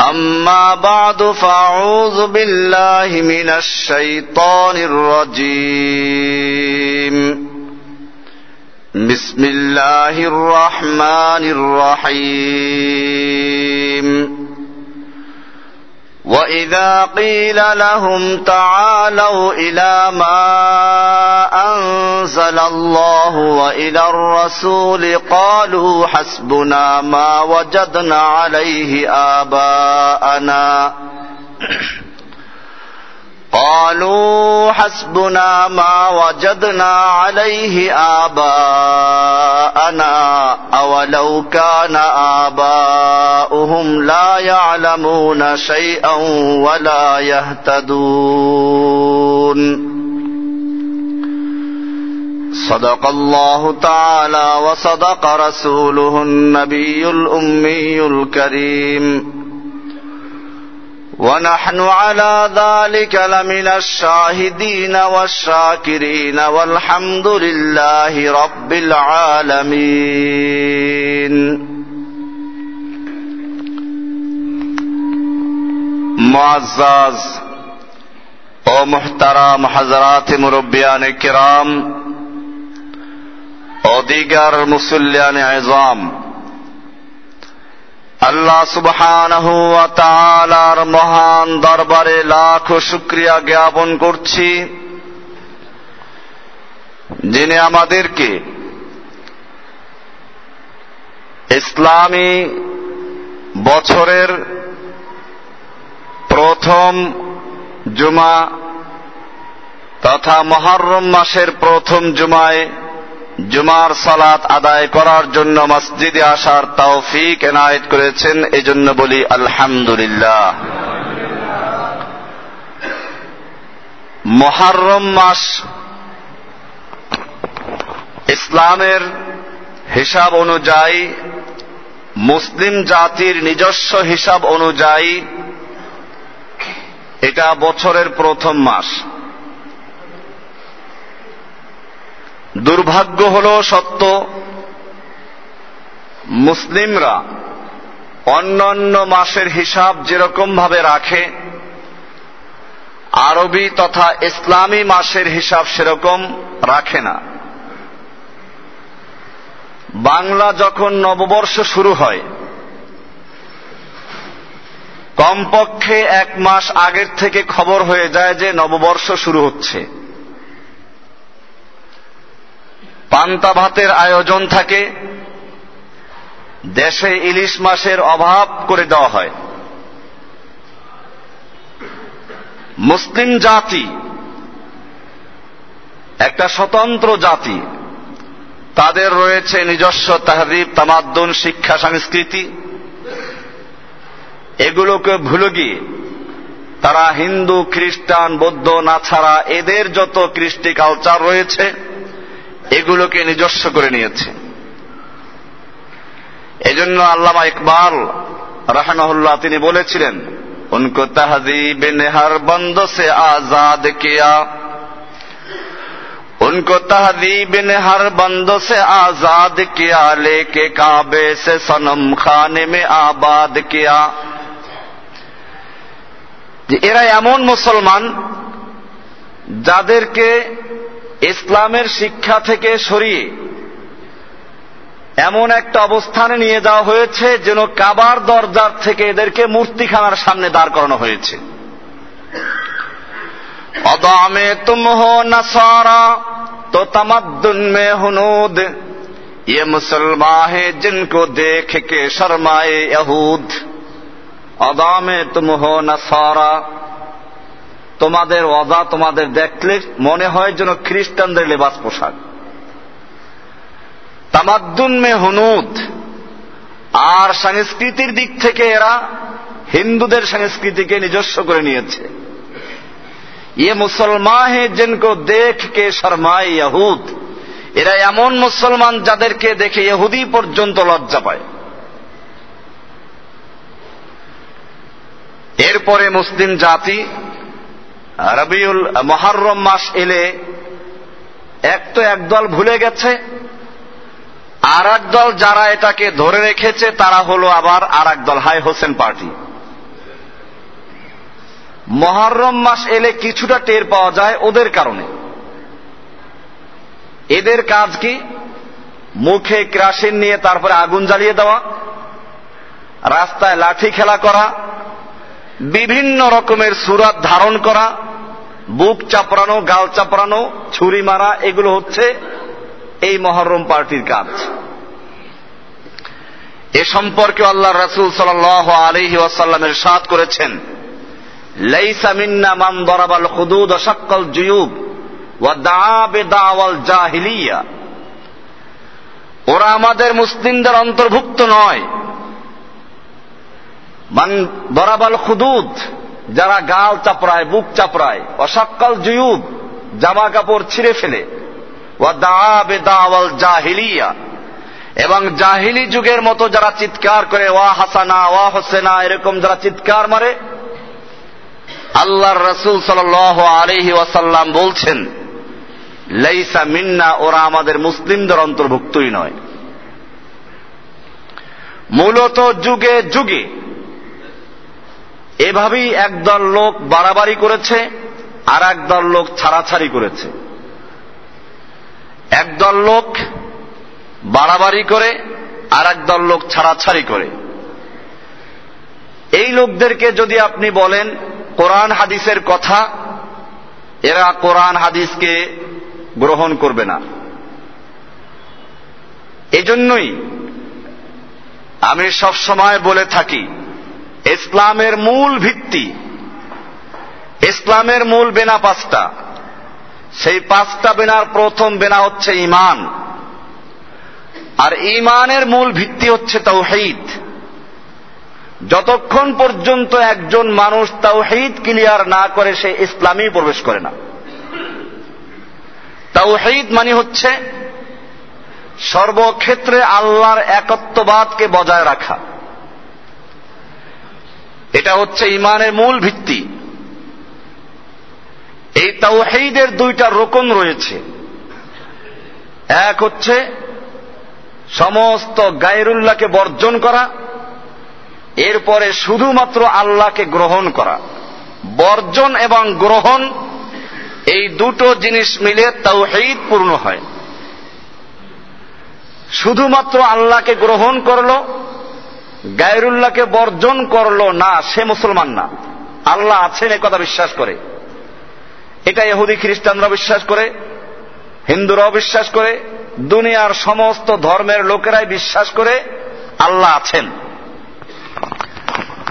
أما بعد فأعوذ بالله من الشيطان الرجيم. بسم الله الرحمن الرحيم. وإذا قيل لهم تعالوا إلى ما أنزل الله وإلى الرسول قالوا حسبنا ما وجدنا عليه آباءنا. قالوا حسبنا ما وجدنا عليه آباءنا. أولو كان آباؤهم لا يعلمون شيئا ولا يهتدون. صدق الله تعالى وصدق رسوله النبي الأمي الكريم ونحن على ذلك لمن الشاهدين والشاكرين والحمد لله رب العالمين معزز و محترم حضرات مربیان کرام দিগার মুসল্লিয়ান আজম আল্লাহ সুবহানাহু ওয়া মহান দরবারে লাখ শুকরিয়া জ্ঞাপন করছি। যিনি আমাদেরকে ইসলামী বছরের প্রথম জুমা তথা মহরম মাসের প্রথম জুমায় জুমার সালাত আদায় করার জন্য মসজিদে আসার তৌফিক এনায়েত করেছেন, এজন্য বলি আলহামদুলিল্লাহ। মহারম মাস ইসলামের হিসাব অনুযায়ী, মুসলিম জাতির নিজস্ব হিসাব অনুযায়ী এটা বছরের প্রথম মাস। দুর্ভাগ্য হল সত্য। মুসলিমরা অন্যান্য মাসের হিসাব যেরকম ভাবে রাখে, আরবি তথা ইসলামী মাসের হিসাব সেরকম রাখে না। বাংলা যখন নববর্ষ শুরু হয়, কমপক্ষে এক মাস আগের থেকে খবর হয়ে যায় যে নববর্ষ শুরু হচ্ছে। পান্তা ভাতের আয়োজন থাকে। দেশে ইলিশ মাসের অভাব করে দেওয়া হয়। মুসলিম জাতি, একটা স্বতন্ত্র জাতি, তাদের রয়েছে নিজস্ব তাহরিব তামাদ্দুন, শিক্ষা, সংস্কৃতি। এগুলোকে ভুলে গিয়ে তারা হিন্দু, খ্রিস্টান, বৌদ্ধ, না ছাড়া এদের যত কৃষ্টি কালচার রয়েছে এগুলোকে নিজস্ব করে নিয়েছে এজন্য আল্লামা ইকবাল রাহমাহুল্লাহ তিনি বলেছিলেন উনকো তাহজিব নেহার বন্দ সে আজাদ কিয়া उनको तहदीब ने हर बंद से आजाद किया लेके काबे से सनम खाने में आबाद किया যে এরা এমন মুসলমান যাদেরকে ইসলামের শিক্ষা থেকে সরিয়ে এমন একটা অবস্থানে নিয়ে যাওয়া হয়েছে যেন কাবার দরজার থেকে এদেরকে মূর্তিখানার সামনে দাঁড় করানো হয়েছে অদামে তুম হো নসারা তো তমাদ্দুন মে হুনুদ ये मुसलमान है जिनको देख के शर्माए यहूद অদামে তুম হো নাসারা তোমাদের অদা তোমাদের দেখলে মনে হয় যেন খ্রিস্টানদের লেবাস পোশাক। তামাদ্দুন মে হুনুদ। আর সংস্কৃতির দিক থেকে এরা হিন্দুদের সংস্কৃতিকে নিজস্ব করে নিয়েছে। ইয়ে মুসলমান হে জিনকো দেখ কে শর্মায় ইহুদ এরা এমন মুসলমান যাদেরকে দেখে ইহুদি পর্যন্ত লজ্জা পায়। এরপরে মুসলিম জাতি রবিউল মহারম মাস এলে এক তো একদল ভুলে গেছে আর দল যারা এটাকে ধরে রেখেছে, তারা হলো আবার আর দল। হাই হোসেন পার্টি। মহারম মাস এলে কিছুটা টের পাওয়া যায় ওদের কারণে। এদের কাজ কি? মুখে ক্রাসিন নিয়ে তারপরে আগুন জ্বালিয়ে দেওয়া, রাস্তায় লাঠি খেলা করা, বিভিন্ন রকমের সুরাত ধারণ করা বুক চাপড়ানো, গাল চাপড়ানো, ছুরি মারা, এগুলো হচ্ছে এই মহরম পার্টির কাজ। এ সম্পর্কে আল্লাহ রাসুল সাল আলহি ওয়াসাল্লামের সাদ করেছেন। লাইসা মিন্না মান দরাবাল হুদুদ অসাক্কল জুয়ুব ওয়া দাবে দাওয়াল জাহিলিয়া। ওরা আমাদের মুসলিমদের অন্তর্ভুক্ত নয়। মান বরাবাল খুদুদ যারা গাল চাপড়ায়, বুক চাপড়ায়, অসাক্কাল জুয়ুব জামা কাপড় ছিঁড়ে ফেলে। জাহিলিয়া। এবং জাহিলি যুগের মতো যারা চিৎকার করে, ওয়া হাসানা, ওয়া হোসেনা, এরকম যারা চিৎকার মারে, আল্লাহর রসুল সাল আলহি ওয়াসাল্লাম বলছেন, লেইসা মিন্না, ওরা আমাদের মুসলিমদের অন্তর্ভুক্তই নয়। মূলত যুগে যুগে এভাবেই একদল লোক বাড়াবাড়ি করেছে আর একদল লোক ছাড়াছাড়ি করেছে। একদল লোক বাড়াবাড়ি করে আর একদল লোক ছাড়াছাড়ি করে। এই লোকদেরকে যদি আপনি বলেন, কোরআন হাদিসের কথা, এরা কোরআন হাদিসকে গ্রহণ করবে না। এজন্যই আমি সব সময় বলে থাকি ইসলামের মূল ভিত্তি, ইসলামের মূল বেনা পাঁচটা। সেই পাঁচটা বেনার প্রথম বেনা হচ্ছে ইমান আর ইমানের মূল ভিত্তি হচ্ছে তাওহিদ। যতক্ষণ পর্যন্ত একজন মানুষ তাওহিদ ক্লিয়ার না করে, সে ইসলামই প্রবেশ করে না। তাওহিদ মানে হচ্ছে সর্বক্ষেত্রে আল্লাহর একত্ববাদকে বজায় রাখা। এটা হচ্ছে ইমানের মূল ভিত্তি। এই তাওহিদের দুইটা রোকন রয়েছে। এক হচ্ছে সমস্ত গায়রুল্লাহকে বর্জন করা, এরপরে শুধুমাত্র আল্লাহকে গ্রহণ করা। বর্জন এবং গ্রহণ, এই দুটো জিনিস মিলে তাওহিদ পূর্ণ হয়। শুধুমাত্র আল্লাহকে গ্রহণ করল গায়রুল্লাহকে বর্জন করল না, সে মুসলমান না। আল্লাহ আছেন কথা বিশ্বাস করে। এটা ইহুদি খ্রিস্টানরা বিশ্বাস করে, হিন্দুরাও বিশ্বাস করে, দুনিয়ার সমস্ত ধর্মের লোকেরাই বিশ্বাস করে আল্লাহ আছেন।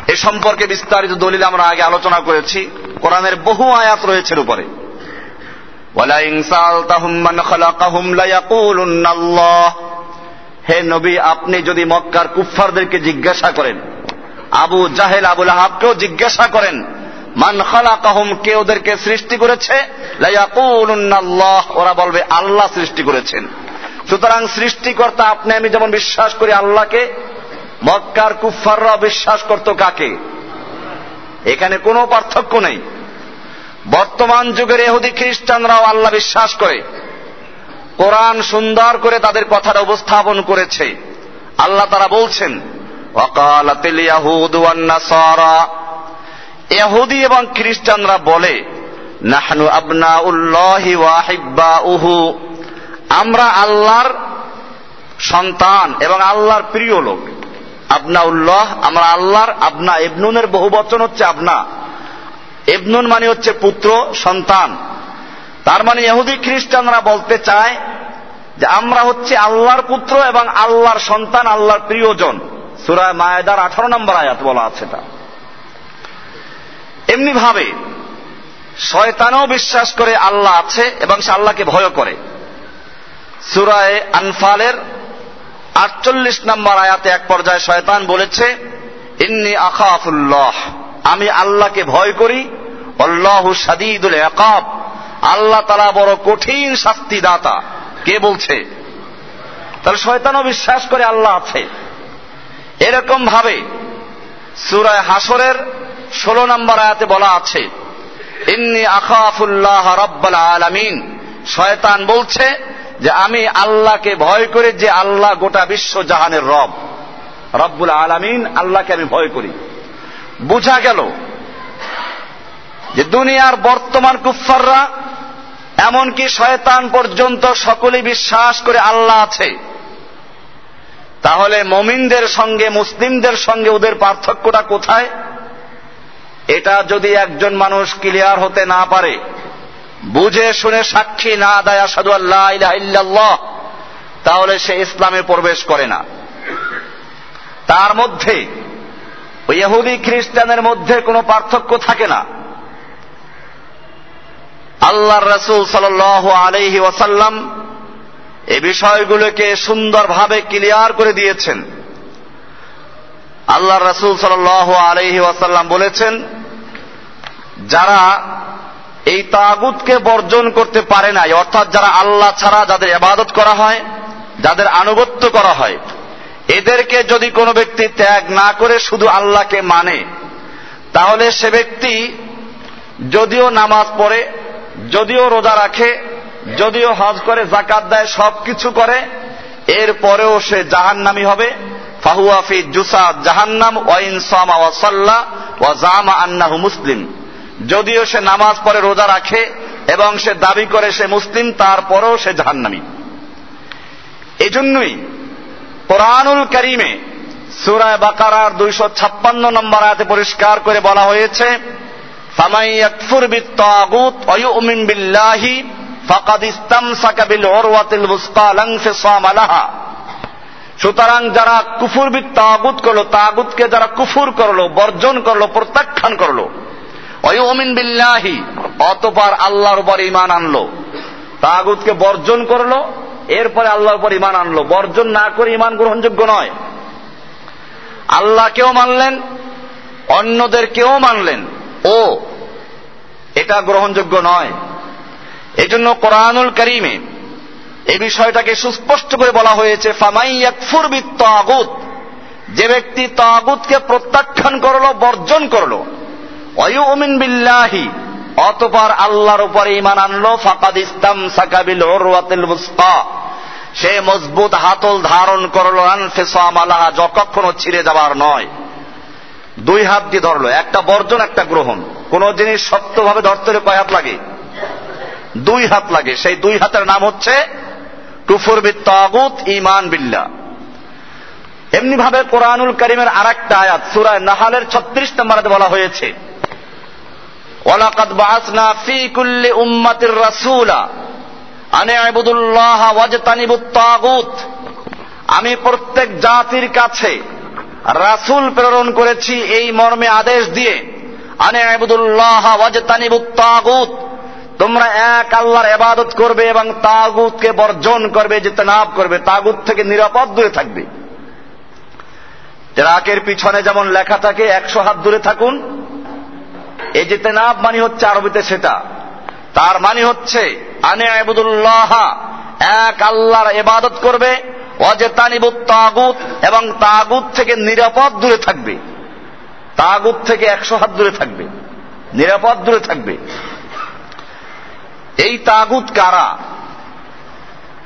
এ সম্পর্কে বিস্তারিত দলিল আমরা আগে আলোচনা করেছি। কোরআনের বহু আয়াত রয়েছে উপরে। হে নবী, আপনি যদি মক্কার কুফফারদেরকে জিজ্ঞাসা করেন, আবু জাহেল, আবুল আহাবকেও জিজ্ঞাসা করেন, মান খালাকাহুম, কে ওদেরকে সৃষ্টি করেছে? ওরা বলবে, আল্লাহ সৃষ্টি করেছেন। সুতরাং সৃষ্টিকর্তা, আপনি, আমি যেমন বিশ্বাস করি আল্লাহকে, মক্কার কুফাররা বিশ্বাস করত কাকে? এখানে কোনো পার্থক্য নেই। বর্তমান যুগের এহুদি খ্রিস্টানরাও আল্লাহ বিশ্বাস করে। কোরআন সুন্দর করে তাদের কথাটা উপস্থাপন করেছে। আল্লাহ তারা বলছেন ইহুদি এবং খ্রিস্টানরা বলে, নাহনু আবনাউল্লাহি ওয়া হিব্বাউহু আমরা আল্লাহর সন্তান এবং আল্লাহর প্রিয় লোক। আবনা উল্লাহ আমরা আল্লাহর আবনা। ইবনুনের বহু বচন হচ্ছে আবনা। ইবনুন মানে হচ্ছে পুত্র, সন্তান। তার মানে ইহুদি খ্রিস্টানরা বলতে চায় যে আমরা হচ্ছে আল্লাহর পুত্র এবং আল্লাহর সন্তান, আল্লাহর প্রিয়জন। সুরায় মায়েদার আঠারো নম্বর আয়াত বলা আছে তা এমনি ভাবে শয়তানও বিশ্বাস করে আল্লাহ আছে এবং সে আল্লাহকে ভয় করে। সুরায় আনফালের আটচল্লিশ নম্বর আয়াতে এক পর্যায়ে শয়তান বলেছে, ইন্নি আখাফুল্লাহ আমি আল্লাহকে ভয় করি অল্লাহ সাদিদুল একাব আল্লাহ তারা বড় কঠিন শাস্তি দাতা কে বলছে? তাহলে শয়তানও বিশ্বাস করে আল্লাহ আছে। এরকম ভাবে সুরায় হাসরের ষোলো নম্বর আয়াতে বলা আছে, ইন্নি আখাফুল্লাহ রব্বাল আলামিন। শয়তান বলছে যে, আমি আল্লাহকে ভয় করি যে আল্লাহ গোটা বিশ্ব জাহানের রব। রব্বুল আলামিন আল্লাহকে আমি ভয় করি। বুঝা গেল যে দুনিয়ার বর্তমান কুফাররা এমনকি শয়তান পর্যন্ত সকলেই বিশ্বাস করে আল্লাহ আছে। তাহলে মমিনদের সঙ্গে, মুসলিমদের সঙ্গে ওদের পার্থক্যটা কোথায়? এটা যদি একজন মানুষ ক্লিয়ার হতে না পারে, বুঝে শুনে সাক্ষী না দেয় সাধু আল্লাহ ইল্লাল্লাহ, তাহলে সে ইসলামে প্রবেশ করে না। তার মধ্যে ইহুদি খ্রিস্টানের মধ্যে কোনো পার্থক্য থাকে না। আল্লাহ রসুল সাল আলহি ওয়াসাল্লাম এ বিষয়গুলোকে সুন্দরভাবে ক্লিয়ার করে দিয়েছেন। আল্লাহ রসুল সাল আলহি ওয়াসাল্লাম বলেছেন, যারা এই তাগুতকে বর্জন করতে পারে নাই, অর্থাৎ যারা আল্লাহ ছাড়া যাদের এবাদত করা হয়, যাদের আনুগত্য করা হয়, এদেরকে যদি কোনো ব্যক্তি ত্যাগ না করে শুধু আল্লাহকে মানে তাহলে সে ব্যক্তি যদিও নামাজ পড়ে যদিও রোজা রাখে, যদিও হজ করে জাকাত দেয় সব কিছু করে এর পরেও সে জাহান্নামি হবে। ফাহুয়াফি জুসা জাহান্নাম, ওয়াইন সামা ওয়াসাল্লা ওয়া জামা আন্নাহু মুসলিম। যদিও সে নামাজ পড়ে, রোজা রাখে এবং সে দাবি করে সে মুসলিম, তারপরেও সে জাহান্নামি। এই জন্যই কোরআনুল করিমে সুরায় বাকারার দুইশো ছাপ্পান্ন নম্বর আয়াতে পরিষ্কার করে বলা হয়েছে ফামাই ইয়াকফুর বিত্তাগুত ওয়ুমিন বিল্লাহি ফাকাদ ইস্তামসাকা বিল উরওয়াতিল লাহা। সুতরাং যারা কুফুর বিত্তাগুত করল, তাগুতকে যারা কুফুর করল, বর্জন করল, প্রত্যাখ্যান করল অয়ুমিন বিল্লাহি, অতপর আল্লাহর উপর ইমান আনলো। তাগুতকে বর্জন করল, এরপরে আল্লাহর উপর ইমান আনলো। বর্জন না করে ইমান গ্রহণযোগ্য নয়। আল্লাহকেও মানলেন, অন্যদেরকেও মানলেন। ও, এটা গ্রহণযোগ্য নয়। এই জন্য কোরআনুল করিমে এই বিষয়টাকে সুস্পষ্ট করে বলা হয়েছে তাগুত যে ব্যক্তি তাগুতকে প্রত্যাখ্যান করল, বর্জন করল, অয়ুমিন বিল্লাহি, অতপর আল্লাহর উপরে ইমান আনলো, ফাকাদ ইস্তাম সাকাবিল সে মজবুত হাতল ধারণ করল, আনফেসামালাহা য কখনো ছিঁড়ে যাবার নয়। দুই হাত দিয়ে ধরলো, একটা বর্জন, একটা গ্রহণ। কোন জিনিস শক্তভাবে ধরতে হলে কয় হাত লাগে? দুই হাত লাগে। সেই দুই হাতের নাম হচ্ছে টুফুর বিত্তাগুত ইমান বিল্লা এমনি ভাবে কোরআনুল করিমের আর একটা আয়াত, সুরায় নাহালের ছত্রিশ নম্বরে বলা হয়েছে, ওয়ালাকাদ বাসনা ফি কুল্লি উম্মাতির রাসূলা আনে আবুদুল্লাহ ওয়াজতানিবুত তাগুত। আমি প্রত্যেক জাতির কাছে রাসূল প্রেরণ করেছি এই মর্মে আদেশ দিয়ে। আনে আবুদুল্লাহ তোমরা এক আল্লাহর এবাদত করবে এবং তাগুতকে বর্জন করবে যেতে নাব করবে। তাগুত থেকে নিরাপদ দূরে থাকবে। ট্রাকের পিছনে যেমন লেখা থাকে, একশো হাত দূরে থাকুন। এই যে তেনাব মানে হচ্ছে আরবিতে সেটা। তার মানে হচ্ছে, আনে আবুদুল্লাহ এক আল্লাহর এবাদত করবে অজেতানিবুত তাগুত এবং তাগুত থেকে নিরাপদ দূরে থাকবে। তাগুত থেকে একশো হাত দূরে থাকবে। নিরাপদ দূরে থাকবে। এই তাগুত কারা?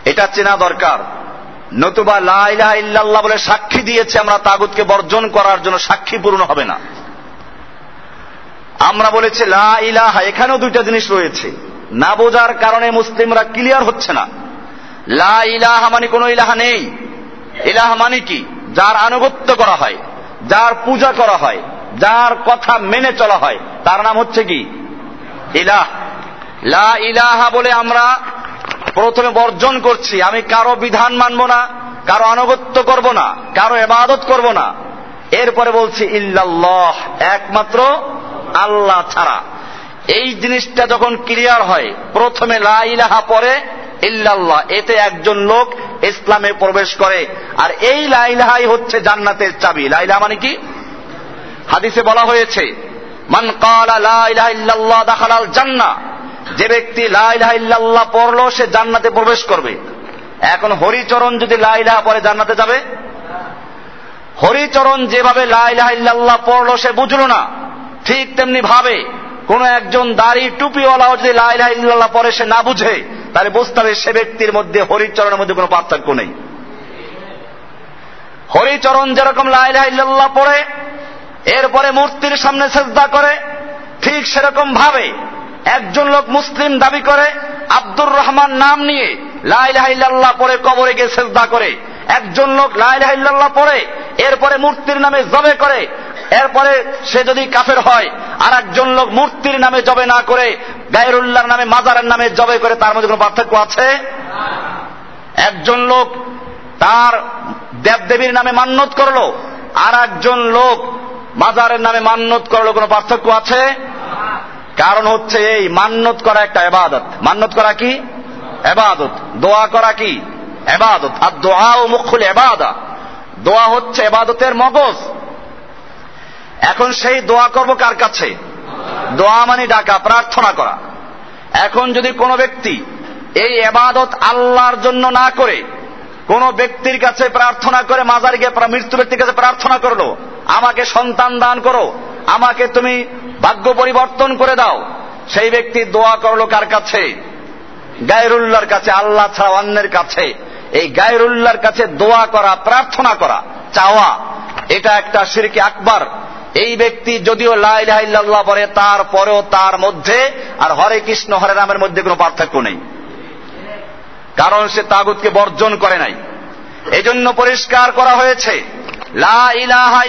এটা চেনা দরকার। নতুবা লা ইলাহা ইল্লাল্লাহ বলে সাক্ষী দিয়েছে আমরা তাগুতকে বর্জন করার জন্য, সাক্ষী পূর্ণ হবে না। আমরা বলেছি লা ইলাহা, এখানেও দুইটা জিনিস রয়েছে। না বোঝার কারণে মুসলিমরা ক্লিয়ার হচ্ছে না। লা ইলাহা মানে কোনো ইলাহা নেই। ইলাহা মানে কি? যার আনুগত্য করা হয়, যার পূজা করা হয়, যার কথা মেনে চলা হয়, তার নাম হচ্ছে কি? ইলাহ। লা ইলাহা বলে আমরা প্রথমে বর্জন করছি, আমি কারও বিধান মানব না, কারও আনুগত্য করব না, কারও এবাদত করব না। এরপরে বলছি, ইল্লাল্লাহ, একমাত্র আল্লাহ ছাড়া। এই জিনিসটা যখন ক্লিয়ার হয়, প্রথমে লা ইলাহা পরে ইল্লাল্লাহ, এতে একজন লোক ইসলামে প্রবেশ করে। আর এই লাইলাহাই হচ্ছে জান্নাতের চাবি। লাইলাহা মানে কি? হাদিসে বলা হয়েছে, মান জান্নাহ যে ব্যক্তি লা ইলাহা ইল্লাল্লাহ পড়ল, সে জান্নাতে প্রবেশ করবে। এখন হরিচরণ যদি লা ইলাহা পরে জান্নাতে যাবে? হরিচরণ যেভাবে লা ইলাহা ইল্লাল্লাহ পড়ল, সে বুঝলো না। ঠিক তেমনি ভাবে, কোন একজন দাড়ি টুপিওয়ালাও যদি লা ইলাহা ইল্লাল্লাহ পরে সে না বুঝে তাহলে বুঝতে হবে সে ব্যক্তির মধ্যে হরিচরণের মধ্যে কোনো পার্থক্য নেই। হরিচরণ যেরকম লা ইলাহা ইল্লাল্লাহ পড়ে, এরপরে মূর্তির সামনে সেজদা করে, ঠিক সেরকম ভাবে একজন লোক মুসলিম দাবি করে, আব্দুর রহমান নাম নিয়ে লাইলাহিল্লাহ পরে কবরে গিয়ে সেজদা করে। একজন লোক লাইলাহিল্লাহ পরে এরপরে মূর্তির নামে জবে করে, এরপরে সে যদি কাফের হয় আর একজন লোক মূর্তির নামে জবে না করে গায়রুল্লাহর নামে, মাজারের নামে জবাই করে তার মধ্যে কোনো পার্থক্য আছে? একজন লোক তার দেবদেবীর নামে মান্যত করল আর একজন লোক মাজারের নামে মান্যত করল, কোনো পার্থক্য আছে? কারণ হচ্ছে এই মান্যত করা একটা এবাদত। মান্যত করা কি? এবাদত। দোয়া করা কি? এবাদত। আর দোয়া ও মুখুল এবাদা। দোয়া হচ্ছে এবাদতের মগজ। এখন সেই দোয়া করব কার কাছে? দোয়া মানে ডাকা, প্রার্থনা করা। এখন যদি কোনো ব্যক্তি এই এবাদত আল্লাহর জন্য না করে, কোন ব্যক্তির কাছে প্রার্থনা করে, মাজার গিয়ে মৃত্যু ব্যক্তির কাছে প্রার্থনা করল, আমাকে সন্তান দান করো, আমাকে তুমি ভাগ্য পরিবর্তন করে দাও, সেই ব্যক্তি দোয়া করল কার কাছে? গায়রুল্লাহর কাছে, আল্লাহ ছাড়া অন্যের কাছে। এই গায়রুল্লাহর কাছে দোয়া করা, প্রার্থনা করা, চাওয়া, এটা একটা সিরকি আকবার। এই ব্যক্তি যদিও লাইল্লাহ বলে তারপরেও তার মধ্যে আর হরে কৃষ্ণ, হরে রামের মধ্যে কোনো পার্থক্য নেই। কারণ সে তাগুতকে বর্জন করে নাই। এজন্য পরিষ্কার করা হয়েছে, লা ইলাহা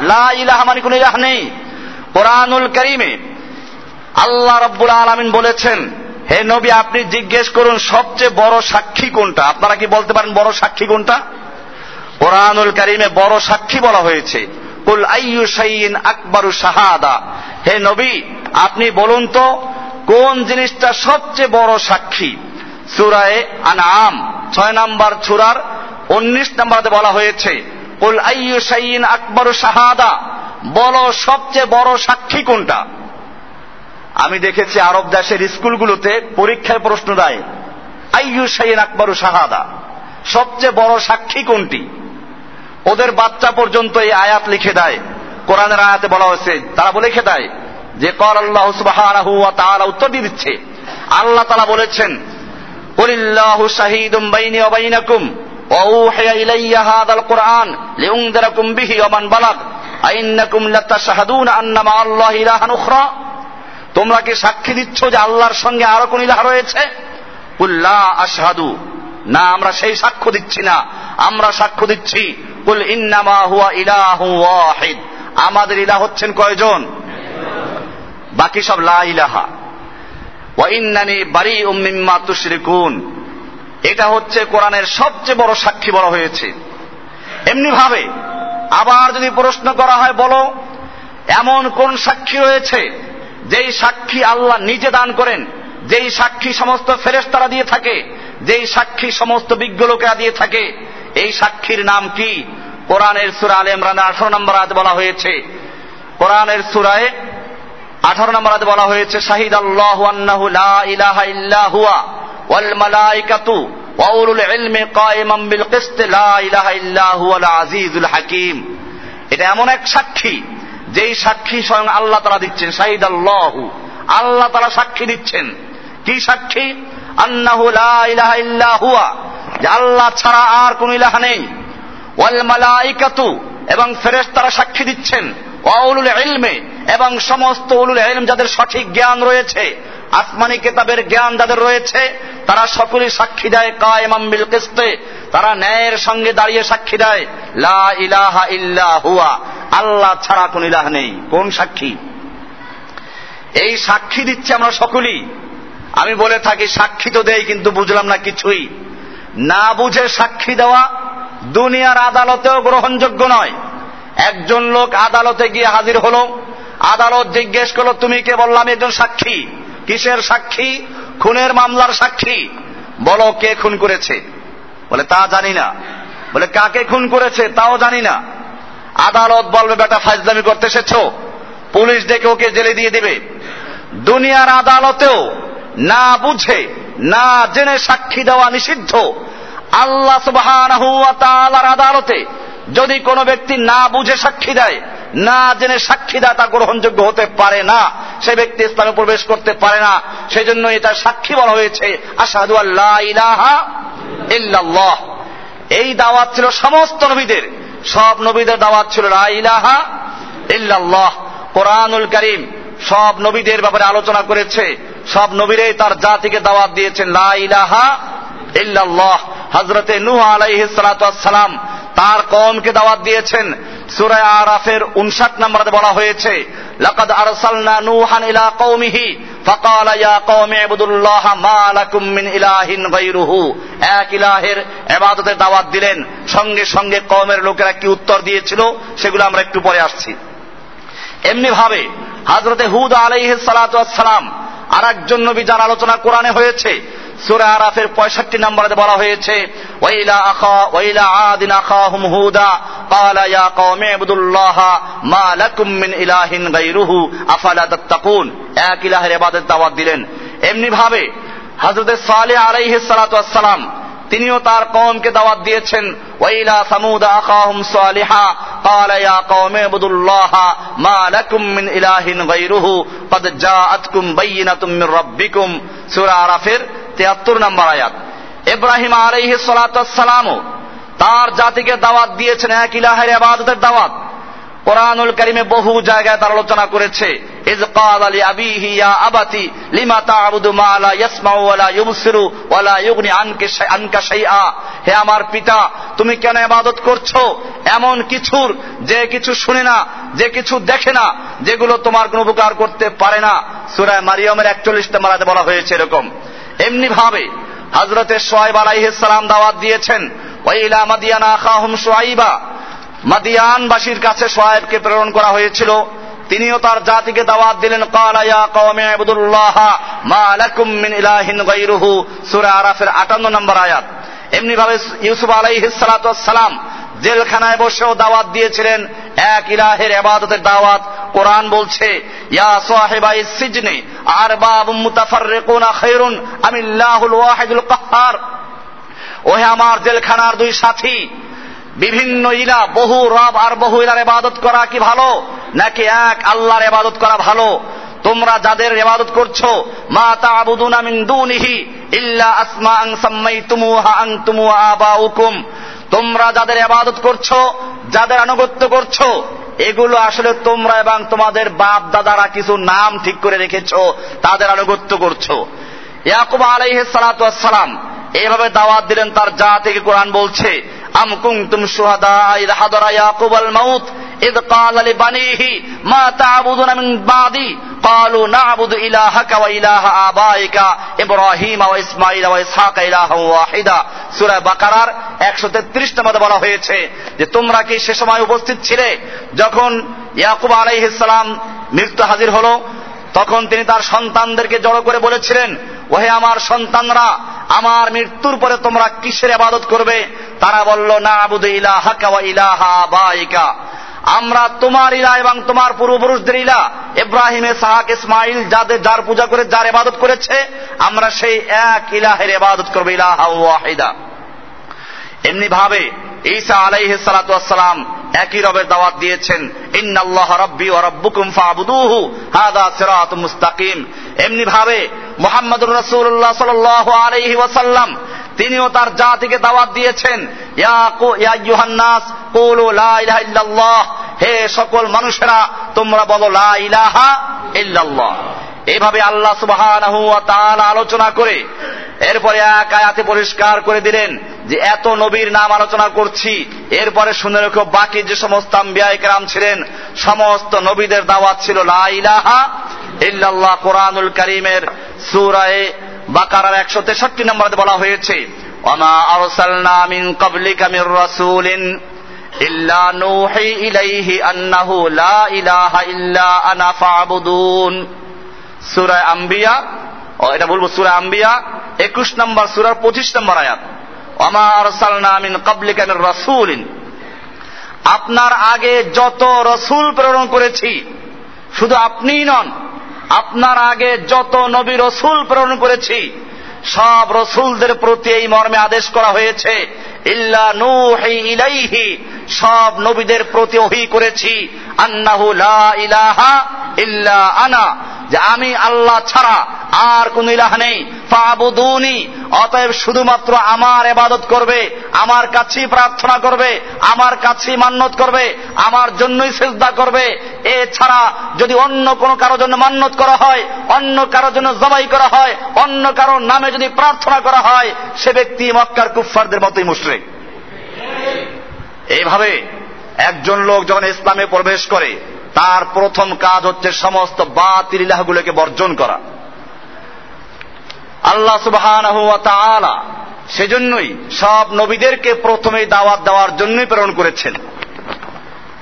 লা ইলাহা মানে কোন ইলাহ নেই। কোরআনুল করিমে আল্লাহ রব্বুল আলমিন বলেছেন, হে নবী, আপনি জিজ্ঞেস করুন সবচেয়ে বড় সাক্ষী কোনটা? আপনারা কি বলতে পারেন বড় সাক্ষী কোনটা? কোরআনুল করিমে বড় সাক্ষী বলা হয়েছে। কুল আইয়ু আকবরু শাহাদা। হে নবী, আপনি বলুন তো, কোন জিনিসটা সবচেয়ে বড় সাক্ষী? সুরায় আনাম ছয় নাম্বার সুরার উনিশ নাম্বারতে বলা হয়েছে, কুল আইয়ু সাইন আকবরু শাহাদা। বলো সবচেয়ে বড় সাক্ষী কোনটা? আমি দেখেছি আরব দেশের স্কুলগুলোতে পরীক্ষায় প্রশ্ন দেয়, আইয়ু সাইন আকবরু শাহাদা। সবচেয়ে বড় সাক্ষী কোনটি? ওদের বাচ্চা পর্যন্ত এই আয়াত লিখে দেয় কোরআনের আয়াতে বলা হয়েছে তারা বলে লিখে দেয় যে কর আল্লাহ সুবহানাহু ওয়া তাআলা উত্তর দিয়ে দিচ্ছে আল্লাহ তাআলা বলেছেন কুলিল্লাহু শাহীদুম বাইনি ওয়া বাইনাকুম وأوحي إلي هذا القرآن لأنذركم به ومن بلغ أئنكم لتشهدون أن مع الله إلها أخرى তোমরা কি সাক্ষী দিচ্ছ যে আল্লাহর সঙ্গে আরো কোন ইলাহ রয়েছে কুল্লা আশহাদু না, আমরা সেই সাক্ষ্য দিচ্ছি না। আমরা সাক্ষ্য দিচ্ছি, কুল ইন্নামা হুয়া ইলাহু ওয়াহিদ। আমাদের ইলাহ হচ্ছেন কয়জন? বাকি সব লা ইলাহা। ওয়া ইন্নানি বারিউম মিম্মা তুশরিকুন। এটা হচ্ছে কোরআনের সবচেয়ে বড় সাক্ষী বলা হয়েছে। এমনি ভাবে, আবার যদি প্রশ্ন করা হয়, বলো, এমন কোন সাক্ষী রয়েছে, যেই সাক্ষী আল্লাহ নিজে দান করেন? যেই সাক্ষী সমস্ত ফেরেস্তারা দিয়ে থাকে, যেই সাক্ষী সমস্ত বিজ্ঞ লোকেরা দিয়ে থাকে, এই সাক্ষীর নাম কি? কোরআনের সুরা আল ইমরানের আঠারো নম্বর আজ বলা হয়েছে। কোরআনের সুরায় আঠারো নম্বর আজ বলা হয়েছে শাহিদ আল্লাহ আন্নাহু লা ইলাহা ইল্লা হুয়া ওয়াল মালাইকাতু ওয়াউলুল ইলমি কায়িমান বিল কিসত লা ইলাহা ইল্লা হুয়াল আজিজুল হাকিম। এটা এমন এক সাক্ষী, যেই সাক্ষী স্বয়ং আল্লাহ তারা দিচ্ছেন শাহিদ আল্লাহু আল্লাহ তারা সাক্ষী দিচ্ছেন। কি সাক্ষী? আন্নাহু লা আল্লাহ ছাড়া আর কোন ইলাহা নেই। ওয়াল মালাইকাতু, এবং ফেরেশতারা সাক্ষী দিচ্ছেন। ওয়াউলুল ইলমে, এবং সমস্ত উলুল ইলম যাদের সঠিক জ্ঞান রয়েছে, আসমানি কেতাবের জ্ঞান যাদের রয়েছে, তারা সকলেই সাক্ষী দেয় কায়েমাম বিল কিস্তে। তারা ন্যায়ের সঙ্গে দাঁড়িয়ে সাক্ষী দেয়, লা ইলাহা ইল্লা হুয়া। আল্লাহ ছাড়া কোন ইলাহ নেই। কোন সাক্ষী? এই সাক্ষী দিচ্ছে আমরা সকলেই। আমি বলে থাকি, সাক্ষী তো দেই, কিন্তু বুঝলাম না কিছুই। না বুঝে সাক্ষী দেওয়া দুনিয়ার আদালতেও গ্রহণযোগ্য নয়। একজন লোক আদালতে গিয়ে হাজির হলো, আদালত জিজ্ঞেস করল, তুমি কে? বললাম একজন সাক্ষী। কিসের সাক্ষী? খুনের মামলার সাক্ষী। বলো, কে খুন করেছে? বলে, তা জানি না। বলে, কাকে খুন করেছে? তাও জানি না। আদালত বলবে, বেটা, ফাজলামি করতে এসেছ। পুলিশ ডেকে ওকে জেলে দিয়ে দিবে। দুনিয়ার আদালতেও না বুঝে, না জেনে সাক্ষী দেওয়া নিষিদ্ধ। আল্লাহ সুবহানাহু আদালতে যদি কোনো ব্যক্তি না বুঝে সাক্ষী দেয়, না জেনে সাক্ষী দেয়, তা গ্রহণযোগ্য হতে পারে না। সে ব্যক্তি ইসলামে প্রবেশ করতে পারে না। সেই জন্য এটা সাক্ষী বলা হয়েছে আসাদু আল্লাহ ইলাহা এই দাওয়াত ছিল সমস্ত নবীদের। সব নবীদের দাওয়াত ছিল লা ইলাহা ইল্লাল্লাহ। কোরআনুল করিম সব নবীদের ব্যাপারে আলোচনা করেছে। সব নবীরাই তার জাতিকে দাওয়াত দিয়েছেন, লা ইলাহা ইল্লাল্লাহ। হজরতে নূহ আলাইহিস সালাম তার কমকে দাওয়াত দিয়েছেন। সুরায় আরাফের উনষাট নম্বরে বলা হয়েছে, লাকাদ আরসালনা নূহান ইলা কওমিহি, ফাকালা ইয়া কওমি ইবুদুল্লাহ মা লাকুম মিন ইলাহিন গায়রুহু। এক ইলাহের ইবাদতের দাওয়াত দিলেন। সঙ্গে সঙ্গে কওমের লোকেরা কি উত্তর দিয়েছিল, সেগুলো আমরা একটু পরে আসছি। এমনি ভাবে হযরতে হুদ আলাইহিস সালাম আর একজন নবী যার আলোচনা কোরআনে হয়েছে সুরা আরাফের পঁয়ষট্টি নম্বরে বলা হয়েছে ওয়াইলা আখা ওয়াইলা আদিন আখাহুম হুদা قال يا قوم اعبدوا الله ما لكم من اله غيره افلا تتقون এক ইলাহের ইবাদত দাওয়াত দিলেন এমনি ভাবে হযরত সালেহ আলাইহিস সালাতু সালাম তিনিও তার কওমকে দাওয়াত দিয়েছেন ওয়াইলা সামুদ আখাহুম সালিহা قال يا قوم اعبدوا الله ما لكم من اله غيره قد جاءتكم بينة من ربكم সূরা আরাফের 73 নম্বর আয়াত ইব্রাহিম আলাইহিস সালাতু সালামও তার জাতিকে দাওয়াত দিয়েছেন এক ইলাহের ইবাদতের দাওয়াত কোরআনুল করিমে বহু জায়গায় তার আলোচনা করেছে। ইজ আবাতি, লিমা তা'বুদু মা লা ইয়াসমাউ ওয়া লা ইউবসিরু ওয়া লা ইউগনি আনকে আনকা শাইআ। হে আমার পিতা, তুমি কেন ইবাদত করছ? এমন কিছুর যে কিছু শুনে না, যে কিছু দেখে না, যেগুলো তোমার কোনো উপকার করতে পারে না। সূরা মারিয়মের 41 নম্বর বলা হয়েছে এরকম। এমনি ভাবে হযরতে সোয়াইব আলাইহিস সালাম দাওয়াত দিয়েছেন। ওয়াইলা মাদিয়ানা আখাহুম শুআইবা মাদিয়ানবাসীর কাছে সোয়াইবকে প্রেরণ করা হয়েছিল। তিনিও তার জাতিকে দাওয়াত দিলেন, কালা ইয়া কওমি ইবুদুল্লাহ মা লাকুম মিন ইলাহিন গায়রুহু। সূরা আরাফের 58 নম্বর আয়াত। এমনি ভাবে ইউসুফ আলাইহিস সালাতু সালাম জেলখানায় বসেও দাওয়াত দিয়েছিলেন, এক ইলাহের ইবাদতের দাওয়াত। কোরআন বলছে, ইয়া সাহিবাই সিজনে আরবাবুম মুতাফাররিকুনা খায়রুন আমিল্লাহুল ওয়াহিদুল কাহ্হার ওহে আমার জেলখানার দুই সাথী বিভিন্ন ইলা, বহু রব আর বহু ইলার ইবাদত করা কি ভালো? নাকি এক আল্লাহর ইবাদত করা ভালো? তোমরা যাদের এবাদত করছ, মা তা'বুদুনা মিন দুনিহি ইল্লা আসমাআন সাম্মাইতুমুহা আনতুম ওয়া আবাউকুম। তোমরা যাদের এবাদত করছ, যাদের আনুগত্য করছ, এগুলো আসলে তোমরা এবং তোমাদের বাপ দাদারা কিছু নাম ঠিক করে রেখেছো, তাদের আনুগত্য করছ। ইয়াকুব আলাইহিস সালাতু সালাম এইভাবে দাওয়াত দিলেন তার যা থেকে কোরআন বলছে। আম কুনতুম শুহাদা ইদ হাদারা ইয়াকুব আল মাউত ইদ ক্বালা লিবানিহি মা তা'বুদুনা মিন বাদি قالوا نعبد إلهك وإله آبائك إبراهيم وإسماعيل وإسحاق إلها واحدا সূরা বাকারার 133 নম্বরে বলা হয়েছে যে তোমরা কি সে সময় উপস্থিত ছিলে যখন ইয়াকুব আলাইহিস সালাম মৃত্যু হাজির হলো তখন তিনি তার সন্তানদেরকে জড়ো করে বলেছিলেন ওহে আমার সন্তানরা, আমার মৃত্যুর পরে তোমরা কিসের আবাদত করবে? তারা বলল, না আবুদে ইলাহাকা ওয়া ইলাহা আবাইকা। আমরা তোমার ইলা এবং তোমার পূর্বপুরুষদের ইলা, ইব্রাহিমে সাহাক ইসমাইল, যাদের যার পূজা করে, যার ইবাদত করেছে, আমরা সেই এক ইলাহের ইবাদত করব, ইলাহা ওয়াহিদা। এমনি ভাবে ঈসা আলাইহিস সালাতু ওয়াসসালাম একই রবের দাওয়াত দিয়েছেন, ইন্নাল্লাহ রব্বি ওয়া রাব্বুকুম ফাবুদুহু, হাদা সিরাতুম মুস্তাকিম। এমনি ভাবে মোহাম্মদুর রসুল্লাহ সাল আলহি ওয়াসাল্লাম, তিনিও তার জাতিকে দাওয়াত দিয়েছেন হে সকল মানুষেরা, তোমরা বলো লা ইলাহা ইল্লাল্লাহ। এইভাবে আল্লাহ সুবাহ আলোচনা করে, এরপরে এক আয়াতে পরিষ্কার করে দিলেন যে এত নবীর নাম আলোচনা করছি, এরপরে শুনে রেখো, বাকি যে সমস্ত আম্বিয়াইকরাম ছিলেন, সমস্ত নবীদের দাওয়াত ছিল, লা ইলাহা ইল্লাল্লাহ, কোরআনুল করিমের সুরায়ে বাকারার একশো তেষট্টি নম্বরে বলা হয়েছে, ওমা আরসালনা মিন ক্বাবলিকা মির রাসূলিন ইল্লা নূহি ইলাইহি আন্নাহু লা ইলাহা ইল্লা আনা ফাবুদুন। সূরা আম্বিয়া, ও এটা বলব সূরা আম্বিয়া 21 নম্বর সূরার 25 নম্বর আয়াত। ওমা সালনামিন কাবলিকান রসুল মির আপনার আগে যত রসুল প্রেরণ করেছি, শুধু আপনিই নন, আপনার আগে যত নবী রসুল প্রেরণ করেছি, সব রসুলদের প্রতি এই মর্মে আদেশ করা হয়েছে, ইল্লা নু ইলাইহি সব নবীদের প্রতি ওহি করেছি, আন্নাহু লা ইলাহা ইল্লা আনা। যে আমি আল্লাহ ছাড়া আর কোন ইলাহ নেই। ফাবুদুনি, অতএব শুধুমাত্র আমার এবাদত করবে, আমার কাছেই প্রার্থনা করবে, আমার কাছেই মান্যত করবে, আমার জন্যই সেজদা করবে। এছাড়া যদি অন্য কোনো কারোর জন্য মান্যত করা হয়, অন্য কারোর জন্য জবাই করা হয়, অন্য কারোর নামে যদি প্রার্থনা করা হয়, সে ব্যক্তি মক্কার কুফফারদের মতোই মুশরিক। এইভাবে একজন লোক যখন ইসলামে প্রবেশ করে, তার প্রথম কাজ হচ্ছে সমস্ত বাতিল ইলাহগুলোকে বর্জন করা। আল্লাহ সুবাহ সেজন্যই সব নবীদেরকে প্রথমেই দাওয়াত দেওয়ার জন্যই প্রেরণ করেছেন।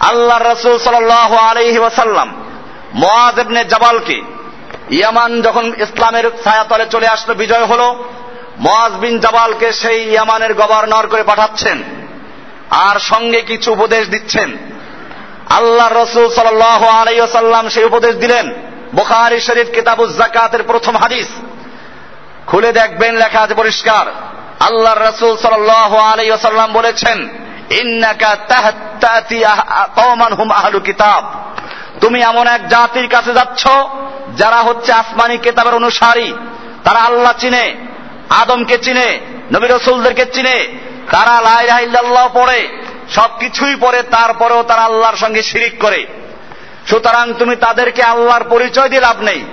আল্লাহ রসুল সাল আলহি ওয়াসাল্লাম মোয়াজ ইবনে জাবালকে ইয়ামান যখন ইসলামের ছায়াতলে চলে আসলো, বিজয় হল মোয়াজ বিন জাবালকে সেই ইয়ামানের গভর্নর করে পাঠাচ্ছেন। আর সঙ্গে কিছু উপদেশ দিচ্ছেন। আল্লাহ রসুল সাল আলাইসাল্লাম সেই উপদেশ দিলেন। বুখারি শরীফ কিতাবুজ জাকাতের প্রথম হাদিস। খুলে দেখবেন, লেখা আছে পরিষ্কার। আল্লাহ রসুল সাল আলাইসাল্লাম বলেছেন কিতাব। তুমি এমন এক জাতির কাছে যাচ্ছ, যারা হচ্ছে আসমানি কেতাবের অনুসারী। তারা আল্লাহ চিনে, আদমকে চিনে, নবী রসুলদেরকে চিনে তারা লাইল্লাহ পড়ে, সবকিছুই পড়ে, তারপরেও তারা আল্লাহর সঙ্গে শিরিক করে। সুতরাং তুমি তাদেরকে আল্লাহর পরিচয় দিয়ে লাভ নেই।